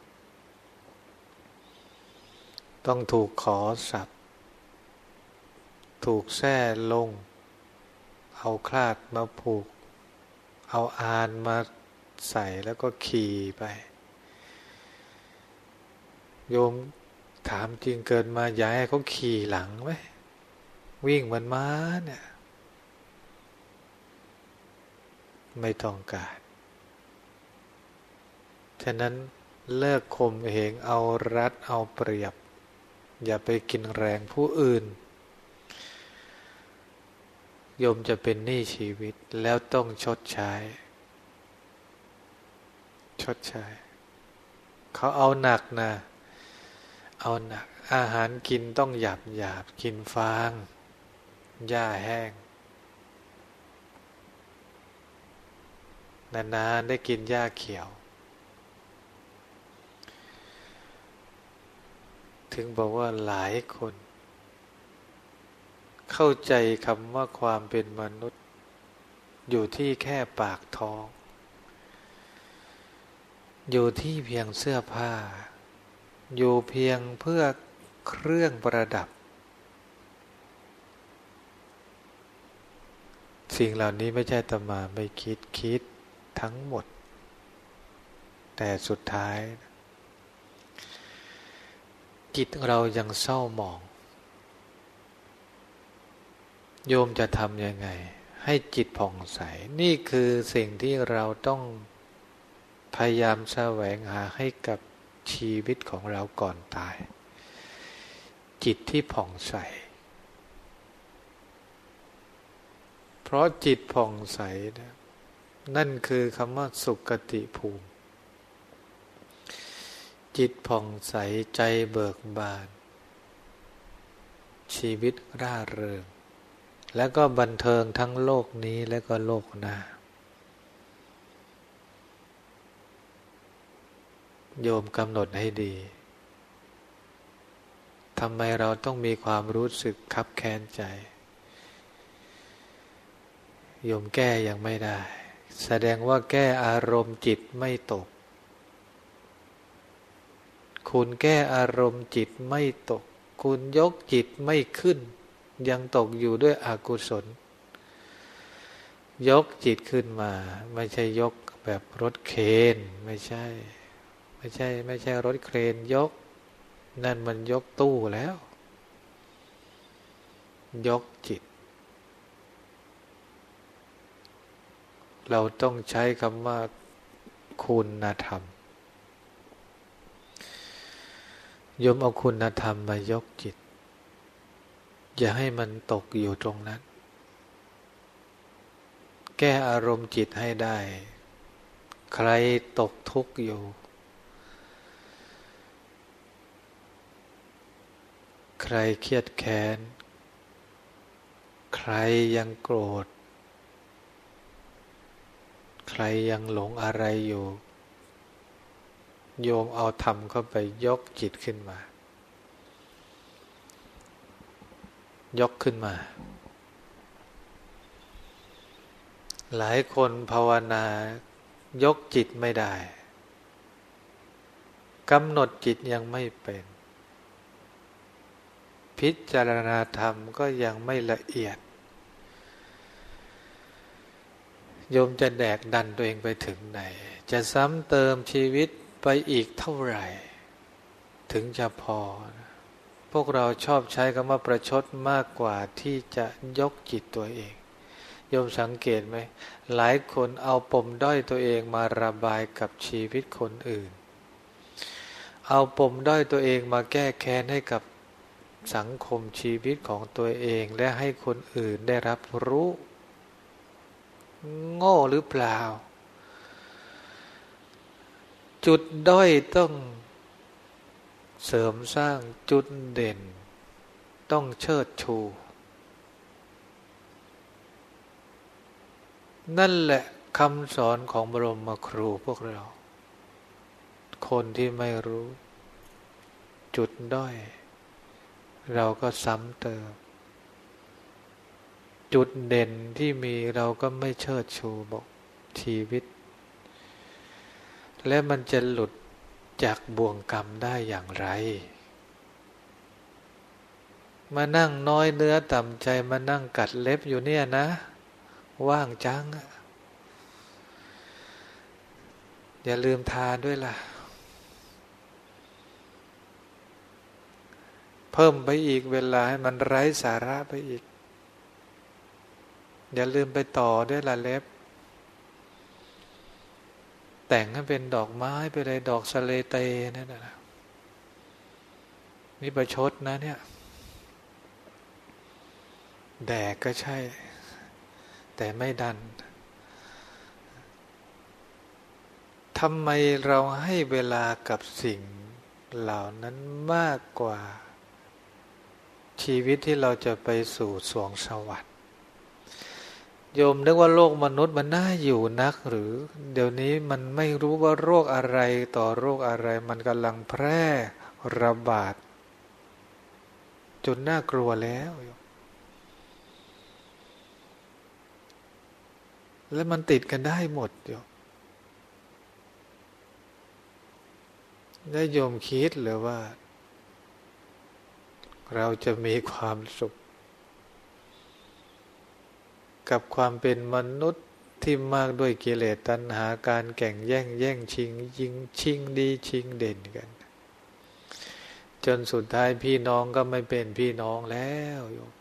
ต้องถูกขอสับถูกแส้ลง เอาคลาดมาผูก เอาอานมาใส่แล้วก็ขี่ไป โยมถามจริงเกิดมาอยากให้เขาขี่หลังไหมวิ่งเหมือนม้าเนี่ย ไม่ต้องการฉะนั้นเลิกข่มเหงเอารัดเอาเปรียบ อย่าไปกินแรงผู้อื่น โยมจะเป็นหนี้ชีวิตแล้วต้องชดใช้ ชดใช้ เขาเอาหนักนะ เอาหนัก อาหารกินต้องหยาบหยาบกินฟาง หญ้าแห้ง นานๆได้กินหญ้าเขียว ถึงบอกว่าหลายคน เข้าใจคำว่าความเป็นมนุษย์ อยู่ที่แค่ปากท้อง อยู่ที่เพียงเสื้อผ้า อยู่เพียงเพื่อเครื่องประดับ สิ่งเหล่านี้ไม่ใช่ตมาไม่คิดคิดทั้งหมด แต่สุดท้าย จิตเรายังเศร้าหมอง โยมจะทำยังไง ให้จิตผ่องใส นี่คือสิ่งที่เราต้องพยายามแสวงหาให้กับชีวิตของเราก่อนตาย จิตที่ผ่องใส เพราะจิตผ่องใส นั่นคือคำว่าสุกติภูมิ จิตผ่องใสใจเบิกบาน ชีวิตร่าเริง และก็บันเทิงทั้งโลกนี้และก็โลกหน้า โยมกำหนดให้ดีทำไมเราต้องมีความรู้สึกคับแค้นใจ โยมแก้ยังไม่ได้ แสดงว่าแก้อารมณ์จิตไม่ตก คุณแก้อารมณ์จิตไม่ตก คุณยกจิตไม่ขึ้น ยังตกอยู่ด้วยอกุศล ยกจิตขึ้นมา ไม่ใช่ยกแบบรถเครนไม่ใช่ ไม่ใช่ ไม่ใช่รถเครนยก นั่นมันยกตู้แล้ว ยกจิต เราต้องใช้คำว่าคุณธรรม ยมเอาคุณธรรมมายกจิต อย่าให้มันตกอยู่ตรงนั้น แก้อารมณ์จิตให้ได้ ใครตกทุกข์อยู่ ใครเครียดแค้น ใครยังโกรธ ใครยังหลงอะไรอยู่ โยมเอาธรรมเข้าไปยกจิตขึ้นมา ยกขึ้นมา หลายคนภาวนายกจิตไม่ได้กำหนดจิตยังไม่เป็น พิจารณาธรรมก็ยังไม่ละเอียด โยมจะแดกดันตัวเองไปถึงไหน จะซ้ำเติมชีวิต ไปอีกเท่าไหร่ ถึงจะพอ พวกเราชอบใช้คำว่าประชดมากกว่าที่จะยกจิตตัวเองโยมสังเกตไหม หลายคนเอาปมด้อยตัวเองมาระบายกับชีวิตคนอื่น เอาปมด้อยตัวเองมาแก้แค้นให้กับสังคมชีวิตของตัวเองและให้คนอื่นได้รับรู้ โง่หรือเปล่า จุดด้อยต้องเสริมสร้างจุดเด่น ต้องเชิดชู นั่นแหละคำสอนของบรมครูพวกเรา คนที่ไม่รู้ จุดด้อย เราก็ซ้ำเติม จุดเด่นที่มีเราก็ไม่เชิดชูบอกชีวิต และมันจะหลุดจากบ่วงกรรมได้อย่างไร มานั่งน้อยเนื้อต่ำใจมานั่งกัดเล็บอยู่เนี่ยนะ ว่างจัง อย่าลืมทานด้วยล่ะ เพิ่มไปอีกเวลาให้มันไร้สาระไปอีก อย่าลืมไปต่อด้วยล่ะเล็บ แต่งให้เป็นดอกไม้ไปเลยดอกสเลเตนั่นนะนี่ประชดนะเนี่ย แดกก็ใช่ แต่ไม่ดันทำไมเราให้เวลากับสิ่งเหล่านั้นมากกว่าชีวิตที่เราจะไปสู่สวงสวรรค์ โยมนึกว่าโลกมนุษย์มันน่าอยู่นักหรือ เดี๋ยวนี้มันไม่รู้ว่าโรคอะไรต่อโรคอะไร มันกำลังแพร่ระบาด จนน่ากลัวแล้ว แล้วมันติดกันได้หมดโยมได้โยมคิดหรือว่า เราจะมีความสุข กับความเป็นมนุษย์ที่มากด้วยกิเลสตัณหาการแข่งแย่งแย่งชิงยิงชิงดีชิงเด่นกัน จนสุดท้ายพี่น้องก็ไม่เป็นพี่น้องแล้วโยม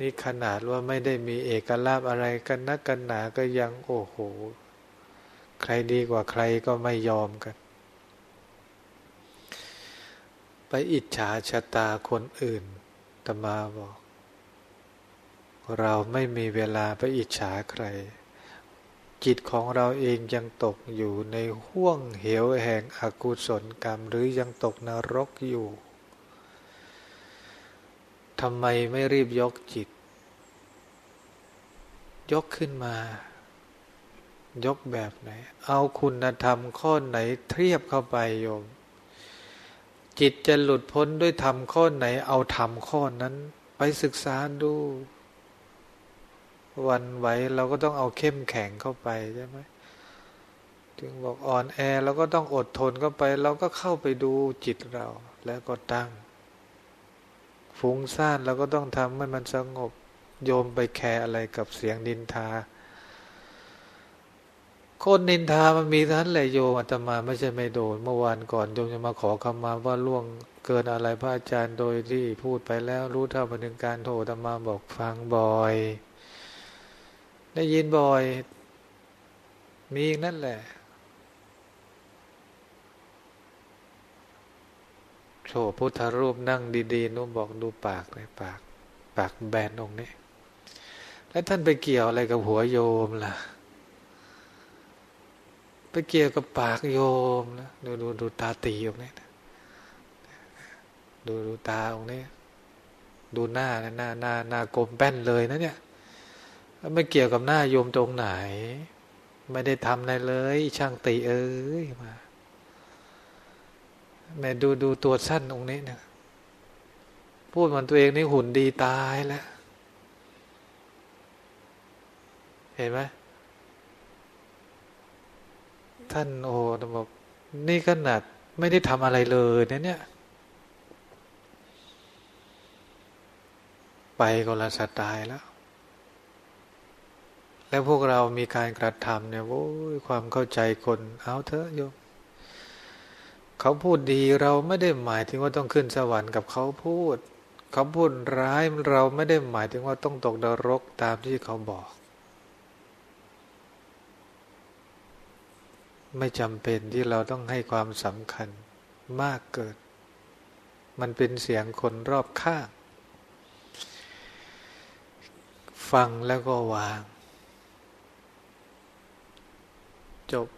นี่ขนาดว่าไม่ได้มีเอกลาภอะไรกันนักกันหนาก็ยังโอ้โห ใครดีกว่าใครก็ไม่ยอมกัน ไปอิจฉาชะตาคนอื่นตมาบอก เราไม่มีเวลาไปอิจฉาใคร จิตของเราเองยังตกอยู่ในห่วงเหวแห่งอกุศลกรรม หรือยังตกนรกอยู่ทำไมไม่รีบยกจิต ยกขึ้นมา ยกแบบไหน เอาคุณธรรมข้อไหนเทียบเข้าไปโยม จิตจะหลุดพ้นด้วยธรรมข้อไหน เอาธรรมข้อนั้น ไปศึกษาดู วันไหวเราก็ต้องเอาเข้มแข็งเข้าไปใช่ไหมถึงบอกอ่อนแอเราก็ต้องอดทนเข้าไป เราก็เข้าไปดูจิตเราแล้วก็ตั้ง ฟุ้งซ่านเราก็ต้องทำให้มันสงบโยมไปแคร์อะไรกับเสียงดินทา คนนินทามันมีท่านแหละโยมอาตมาไม่ใช่ไม่โดน เมื่อวานก่อนโยมจะมาขอคำมาว่าล่วงเกินอะไรพระอาจารย์โดยที่พูดไปแล้วรู้เท่าถึงการโทรอาตมาบอกฟังบ่อย ได้ยินบ่อย มีนั่นแหละ โชพุทธรูปนั่งดีๆนุ่มบอกดูปากเลยปาก ปากแบนองนี้ แล้วท่านไปเกี่ยวอะไรกับหัวโยมล่ะ ไปเกี่ยวกับปากโยมนะดูดูดูตาตีองนี้ดูดูตาองนี้ ดูหน้านะหน้าหน้าหน้ากลมแป้นเลยนะเนี่ย ไม่เกี่ยวกับหน้าโยมตรงไหน ไม่ได้ทำอะไรเลย ช่างตีเอ้ยมาแม่ดูดูตัวสั้นองนี้นะพูดมันตัวเองนี่หุ่นดีตายแล้วเห็นไหมท่านโอ้บอกนี่ขนาดไม่ได้ทำอะไรเลยเนี่ยเนี่ย ไปก็ละสไตล์แล้ว แล้วพวกเรามีการกระทำเนี่ยโอ้ยความเข้าใจคนเอาเถอะโยมเขาพูดดีเราไม่ได้หมายถึงว่าต้องขึ้นสวรรค์กับเขาพูด เขาพูดร้ายเราไม่ได้หมายถึงว่าต้องตกนรกตามที่เขาบอก ไม่จำเป็นที่เราต้องให้ความสำคัญมากเกิด มันเป็นเสียงคนรอบข้าง ฟังแล้วก็วาง จบ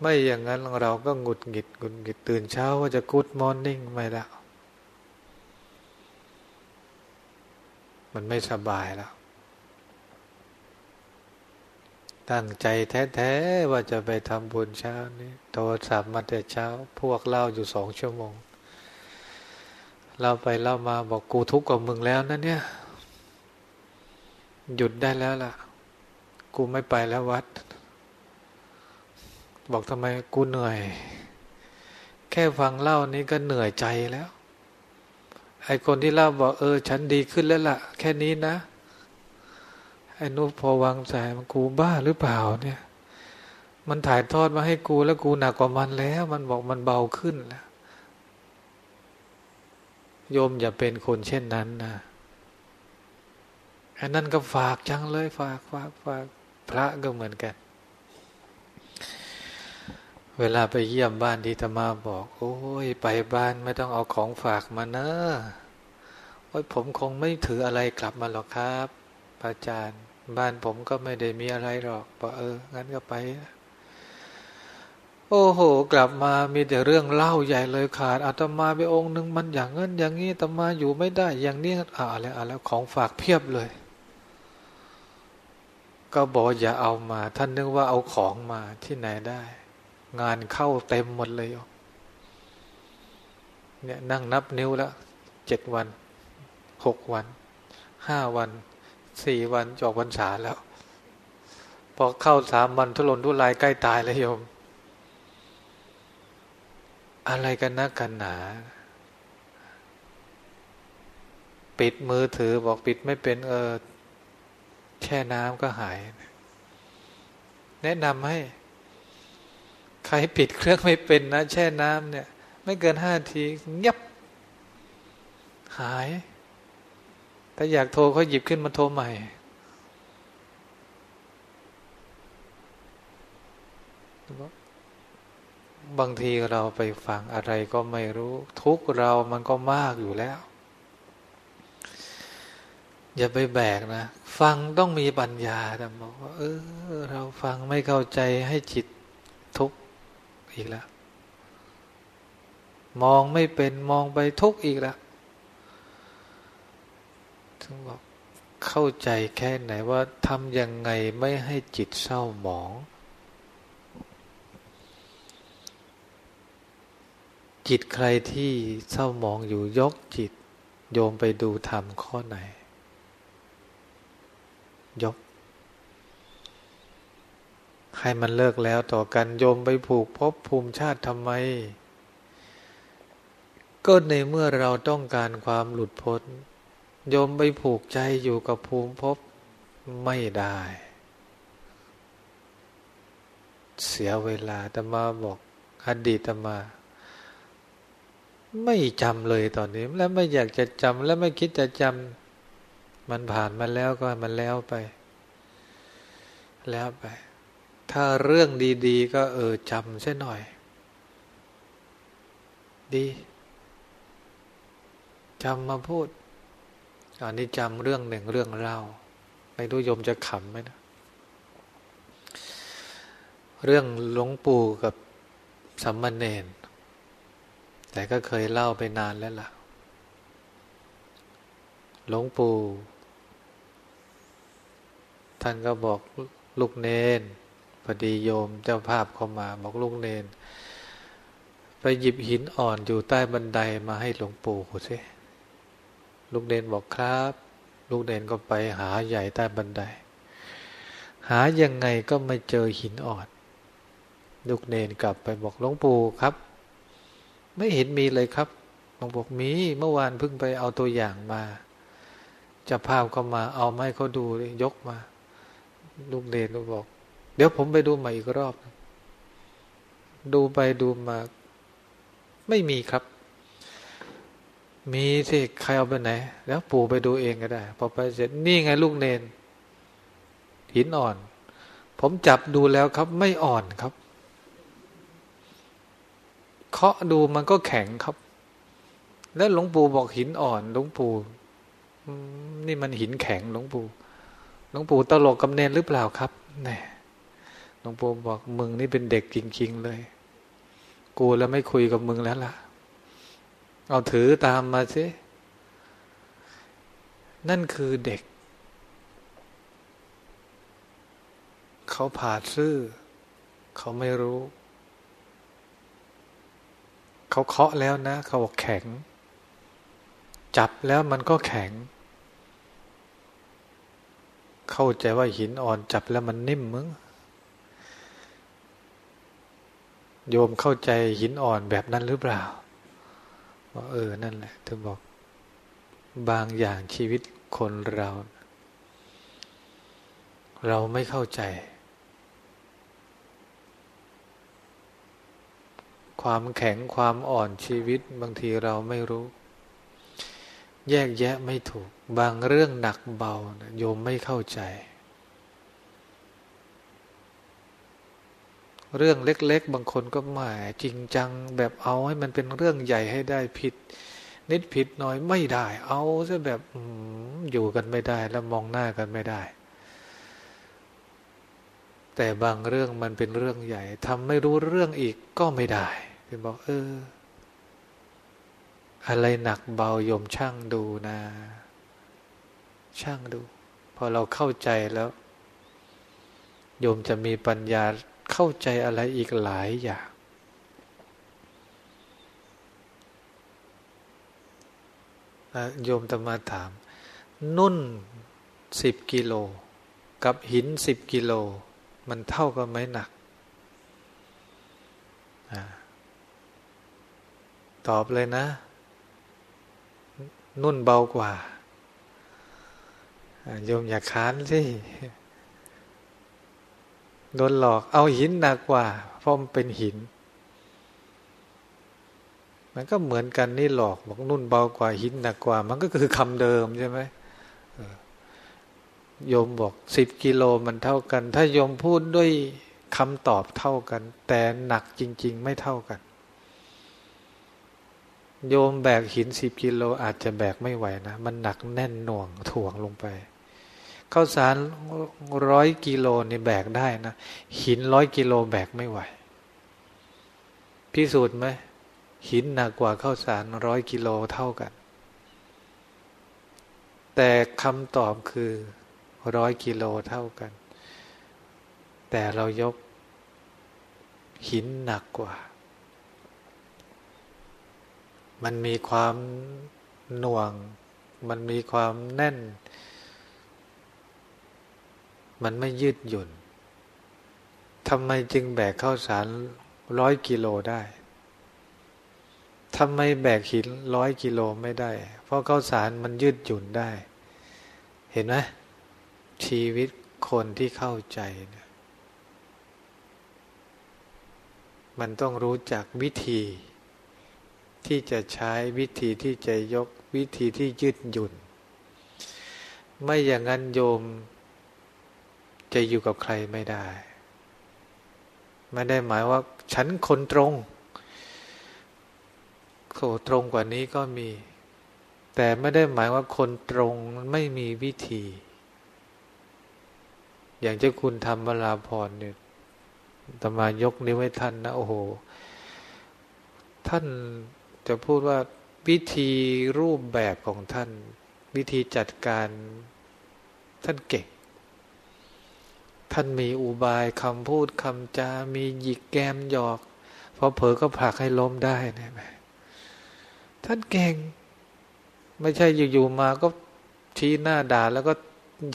ไม่อย่างนั้นเราก็หงุดหงิดหงุดหงิดตื่นเช้าว่าจะกูดมอร์นิ่งไม่ละมันไม่สบายแล้ว ตั้งใจแท้ๆว่าจะไปทำบุญเช้านี้โทรศัพท์มาแต่เช้า พวกเล่าอยู่สองชั่วโมง เราไปเล่ามาบอกกูทุกข์กว่ามึงแล้วนะเนี่ย หยุดได้แล้วล่ะ กูไม่ไปแล้ววัด บอกทำไมกูเหนื่อย แค่ฟังเล่านี้ก็เหนื่อยใจแล้ว ไอคนที่เล่าบอกเออ ฉันดีขึ้นแล้วล่ะ แค่นี้นะ ไอ้นุพอวางใจมันกูบ้าหรือเปล่าเนี่ย มันถ่ายทอดมาให้กูแล้วกูหนักกว่ามันแล้ว มันบอกมันเบาขึ้นแล้วโยมอย่าเป็นคนเช่นนั้นนะอันนั้นก็ฝากจังเลยฝากฝากฝากพระก็เหมือนกัน เวลาไปเยี่ยมบ้านที่ธรรมาบอก โอ้ยไปบ้านไม่ต้องเอาของฝากมาเนอะโอ้ยผมคงไม่ถืออะไรกลับมาหรอกครับอาจารย์ บ้านผมก็ไม่ได้มีอะไรหรอกบอกเอองั้นก็ไป โอ้โห กลับมามีแต่เรื่องเล่าใหญ่เลยขาดอาตมาไปองค์หนึ่งมันอย่างนั้นอย่างนี้อาตมาอยู่ไม่ได้ อย่างนี้อ่าแล้วอ่าแล้วของฝากเพียบเลย ก็บอกอย่าเอามา ท่านนึกว่าเอาของมาที่ไหนได้ งานเข้าเต็มหมดเลยเนี่ยนั่งนับนิ้วแล้วเจ็ดวันหกวันห้าวันสี่วันจอกวันษาแล้ว พอเข้าสามวันทุรนทุรายใกล้ตายเลยโยม อะไรกันนะกันหนา ปิดมือถือบอกปิดไม่เป็นเออแช่น้ำก็หาย แนะนำให้ ใครปิดเครื่องไม่เป็นนะ แช่น้ำเนี่ย ไม่เกินห้าทีเงียบหาย ถ้าอยากโทรเขาหยิบขึ้นมาโทรใหม่ บางทีเราไปฟังอะไรก็ไม่รู้ ทุกเรามันก็มากอยู่แล้ว อย่าไปแบกนะ ฟังต้องมีปัญญาแต่บอกว่าเออ เราฟังไม่เข้าใจให้จิต อีกแล้ว มองไม่เป็นมองไปทุกข์อีกแล้วถึงบอกเข้าใจแค่ไหนว่าทำยังไงไม่ให้จิตเศร้าหมอง จิตใครที่เศร้าหมองอยู่ยกจิต โยมไปดูธรรมข้อไหน ยก ให้มันเลิกแล้วต่อกันโยมไปผูกพบภูมิชาติทำไม ก็ในเมื่อเราต้องการความหลุดพ้น โยมไปผูกใจอยู่กับภูมิภพไม่ได้ เสียเวลาแตมาบอกอดีตมา ไม่จำเลยตอนนี้ และไม่อยากจะจำและไม่คิดจะจำมันผ่านมาแล้วก็มันแล้วไป แล้วไป ถ้าเรื่องดี ๆ ก็เออจำใช่หน่อย ดีจำมาพูดอันนี้จำเรื่องหนึ่งเรื่องเล่าไม่รู้โยมจะขำไหมนะเรื่องหลวงปู่กับสัมมาเนนแต่ก็เคยเล่าไปนานแล้วล่ะ หลวงปู่ ท่านก็บอกลูกเนน อดีโยมเจ้าภาพเข้ามาบอกลูกเนนไปหยิบหินอ่อนอยู่ใต้บันไดมาให้หลวงปู่สิลูกเดนบอกครับ ลูกเดนก็ไปหาใหญ่ใต้บันได หายังไงก็ไม่เจอหินอ่อน ลูกเนนกลับไปบอกหลวงปู่ครับ ไม่เห็นมีเลยครับหลวงบอกมีเมื่อวานเพิ่งไปเอาตัวอย่างมาจะภาพก็มาเอาไม้เขาดูยกมา ลูกเนนก็บอก เดี๋ยวผมไปดูใหม่อีกรอบ ดูไปดูมา ไม่มีครับ มีสิใครเอาไปไหน แล้วปู่ไปดูเองก็ได้ พอไปเสร็จนี่ไงลูกเนน หินอ่อน ผมจับดูแล้วครับ ไม่อ่อนครับ เคาะดูมันก็แข็งครับ แล้วหลวงปู่บอกหินอ่อนหลวงปู่นี่มันหินแข็งหลวงปู่หลวงปู่ตลกกับเนนหรือเปล่าครับแน่ หลวงปู่บอกมึงนี่เป็นเด็กจริง ๆ เลย กูแล้วไม่คุยกับมึงแล้วล่ะ เอาถือตามมาสิ นั่นคือเด็ก เขาผ่าซื่อ เขาไม่รู้ เขาเคาะแล้วนะ เขาบอกแข็ง จับแล้วมันก็แข็งเข้าใจว่าหินอ่อนจับแล้วมันนิ่มมึง โยมเข้าใจหินอ่อนแบบนั้นหรือเปล่าว่าเออนั่นแหละถึงบอก บางอย่างชีวิตคนเรา เราไม่เข้าใจ ความแข็งความอ่อนชีวิตบางทีเราไม่รู้ แยกแยะไม่ถูก บางเรื่องหนักเบาโยมไม่เข้าใจ เรื่องเล็ก ๆ บางคนก็หมายจริงจัง แบบเอาให้มันเป็นเรื่องใหญ่ให้ได้ผิด นิดผิดน่อยไม่ได้ เอาซะแบบอยู่กันไม่ได้ แล้วมองหน้ากันไม่ได้ แต่บางเรื่องมันเป็นเรื่องใหญ่ทำไม่รู้เรื่องอีกก็ไม่ได้เป็นบอก เออ อะไรหนักเบาโยมช่างดูนะ ช่างดู พอเราเข้าใจแล้ว โยมจะมีปัญญา เข้าใจอะไรอีกหลายอย่าง โยมตมาถาม นุ่นสิบกิโล กับหินสิบกิโล มันเท่ากันไหมหนัก ตอบเลยนะ นุ่นเบากว่าโยมอย่าค้านสิ โดนหลอก เอาหินหนักกว่า เพราะมันเป็นหิน มันก็เหมือนกันนี่หลอกบอกนุ่นเบากว่าหินหนักกว่า มันก็คือคำเดิมใช่ไหมโยมบอกสิบกิโลมันเท่ากัน ถ้าโยมพูดด้วยคำตอบเท่ากัน แต่หนักจริง ๆ ไม่เท่ากัน โยมแบกหินสิบกิโลอาจจะแบกไม่ไหวนะ มันหนักแน่นหน่วงถ่วงลงไป ข้าวสารร้อยกิโลนี่แบกได้นะ หินร้อยกิโลแบกไม่ไหว พิสูจน์ไหมหินหนักกว่าข้าวสารร้อยกิโลเท่ากัน แต่คำตอบคือร้อยกิโลเท่ากัน แต่เรายกหินหนักกว่า มันมีความหน่วง มันมีความแน่น มันไม่ยืดหยุ่นทำไมจึงแบกข้าวสารร้อยกิโลได้ทำไมแบกหินร้อยกิโลไม่ได้ เพราะข้าวสารมันยืดหยุ่นได้ เห็นไหมชีวิตคนที่เข้าใจเนี่ยมันต้องรู้จักวิธี ที่จะใช้วิธีที่จะยกวิธีที่ยืดหยุ่น ไม่อย่างนั้นโยม จะอยู่กับใครไม่ได้ ไม่ได้หมายว่า ฉันคนตรงโคตรงกว่านี้ก็มี แต่ไม่ได้หมายว่าคนตรงไม่มีวิธี อย่างเจ้าคุณทำเวลาพรเนี่ยตมายกนิ้วให้ท่านนะโอ้โห ท่านจะพูดว่าวิธีรูปแบบของท่าน วิธีจัดการท่านเก่ง ท่านมีอุบายคำพูดคำจา มีหยิกแกมหยอกพอเผลอก็ผลักให้ล้มได้นะไหมท่านเก่ง ไม่ใช่อยู่ๆมาก็ชี้หน้าด่าแล้วก็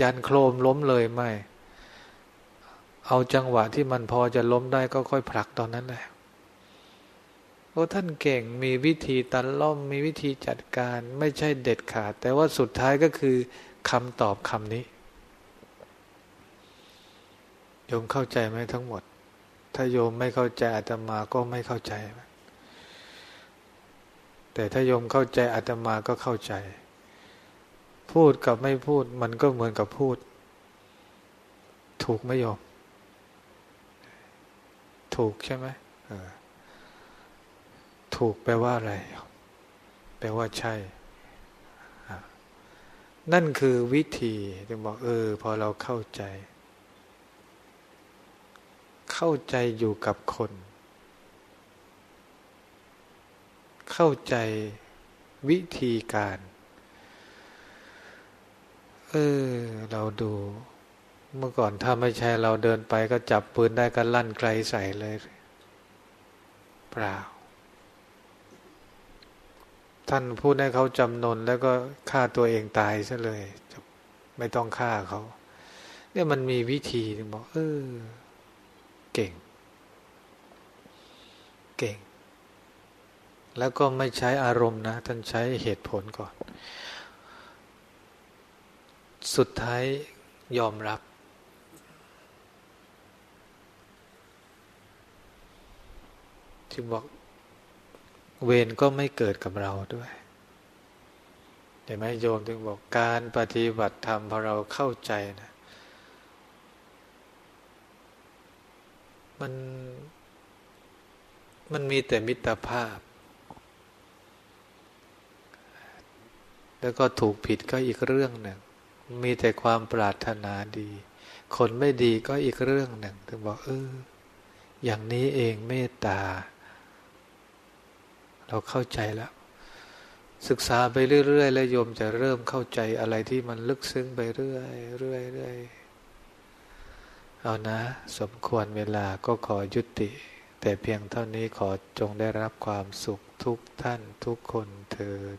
ยันโครมล้มเลยไม่ เอาจังหวะที่มันพอจะล้มได้ก็ค่อยผลักตอนนั้นแหละโอ้ท่านเก่งมีวิธีตันล่อมมีวิธีจัดการ ไม่ใช่เด็ดขาด แต่ว่าสุดท้ายก็คือคำตอบคำนี้ โยมเข้าใจไหมทั้งหมด ถ้าโยมไม่เข้าใจอาตมาก็ไม่เข้าใจ แต่ถ้าโยมเข้าใจอาตมาก็เข้าใจ พูดกับไม่พูดมันก็เหมือนกับพูด ถูกไหมโยม ถูกใช่ไหมถูกแปลว่าอะไร แปลว่าใช่นั่นคือวิธีที่บอกเออ พอเราเข้าใจ เข้าใจอยู่กับคน เข้าใจวิธีการ เออ เราดู เมื่อก่อนถ้าไม่ใช่เราเดินไปก็จับปืนได้ก็ลั่นไกลใส่เลย เปล่า ท่านพูดให้เขาจำนนแล้วก็ฆ่าตัวเองตายซะเลย ไม่ต้องฆ่าเขา เนี่ยมันมีวิธีบอกเออ เก่ง เก่ง แล้วก็ไม่ใช้อารมณ์นะ ท่านใช้เหตุผลก่อน สุดท้ายยอมรับ ที่บอกเวรก็ไม่เกิดกับเราด้วยเห็นไหมโยมถึงบอกการปฏิบัติธรรมพอเราเข้าใจนะ มันมันมีแต่มิตรภาพ แล้วก็ถูกผิดก็อีกเรื่องหนึ่ง มีแต่ความปรารถนาดี คนไม่ดีก็อีกเรื่องหนึ่ง ถึงบอกเออ อย่างนี้เองเมตตา เราเข้าใจแล้ว ศึกษาไปเรื่อยๆ แล้วโยมจะเริ่มเข้าใจอะไรที่มันลึกซึ้งไปเรื่อยเรื่อยเรื่อย เอานะ สมควรเวลาก็ขอยุติ แต่เพียงเท่านี้ขอจงได้รับความสุขทุกท่านทุกคนเถิด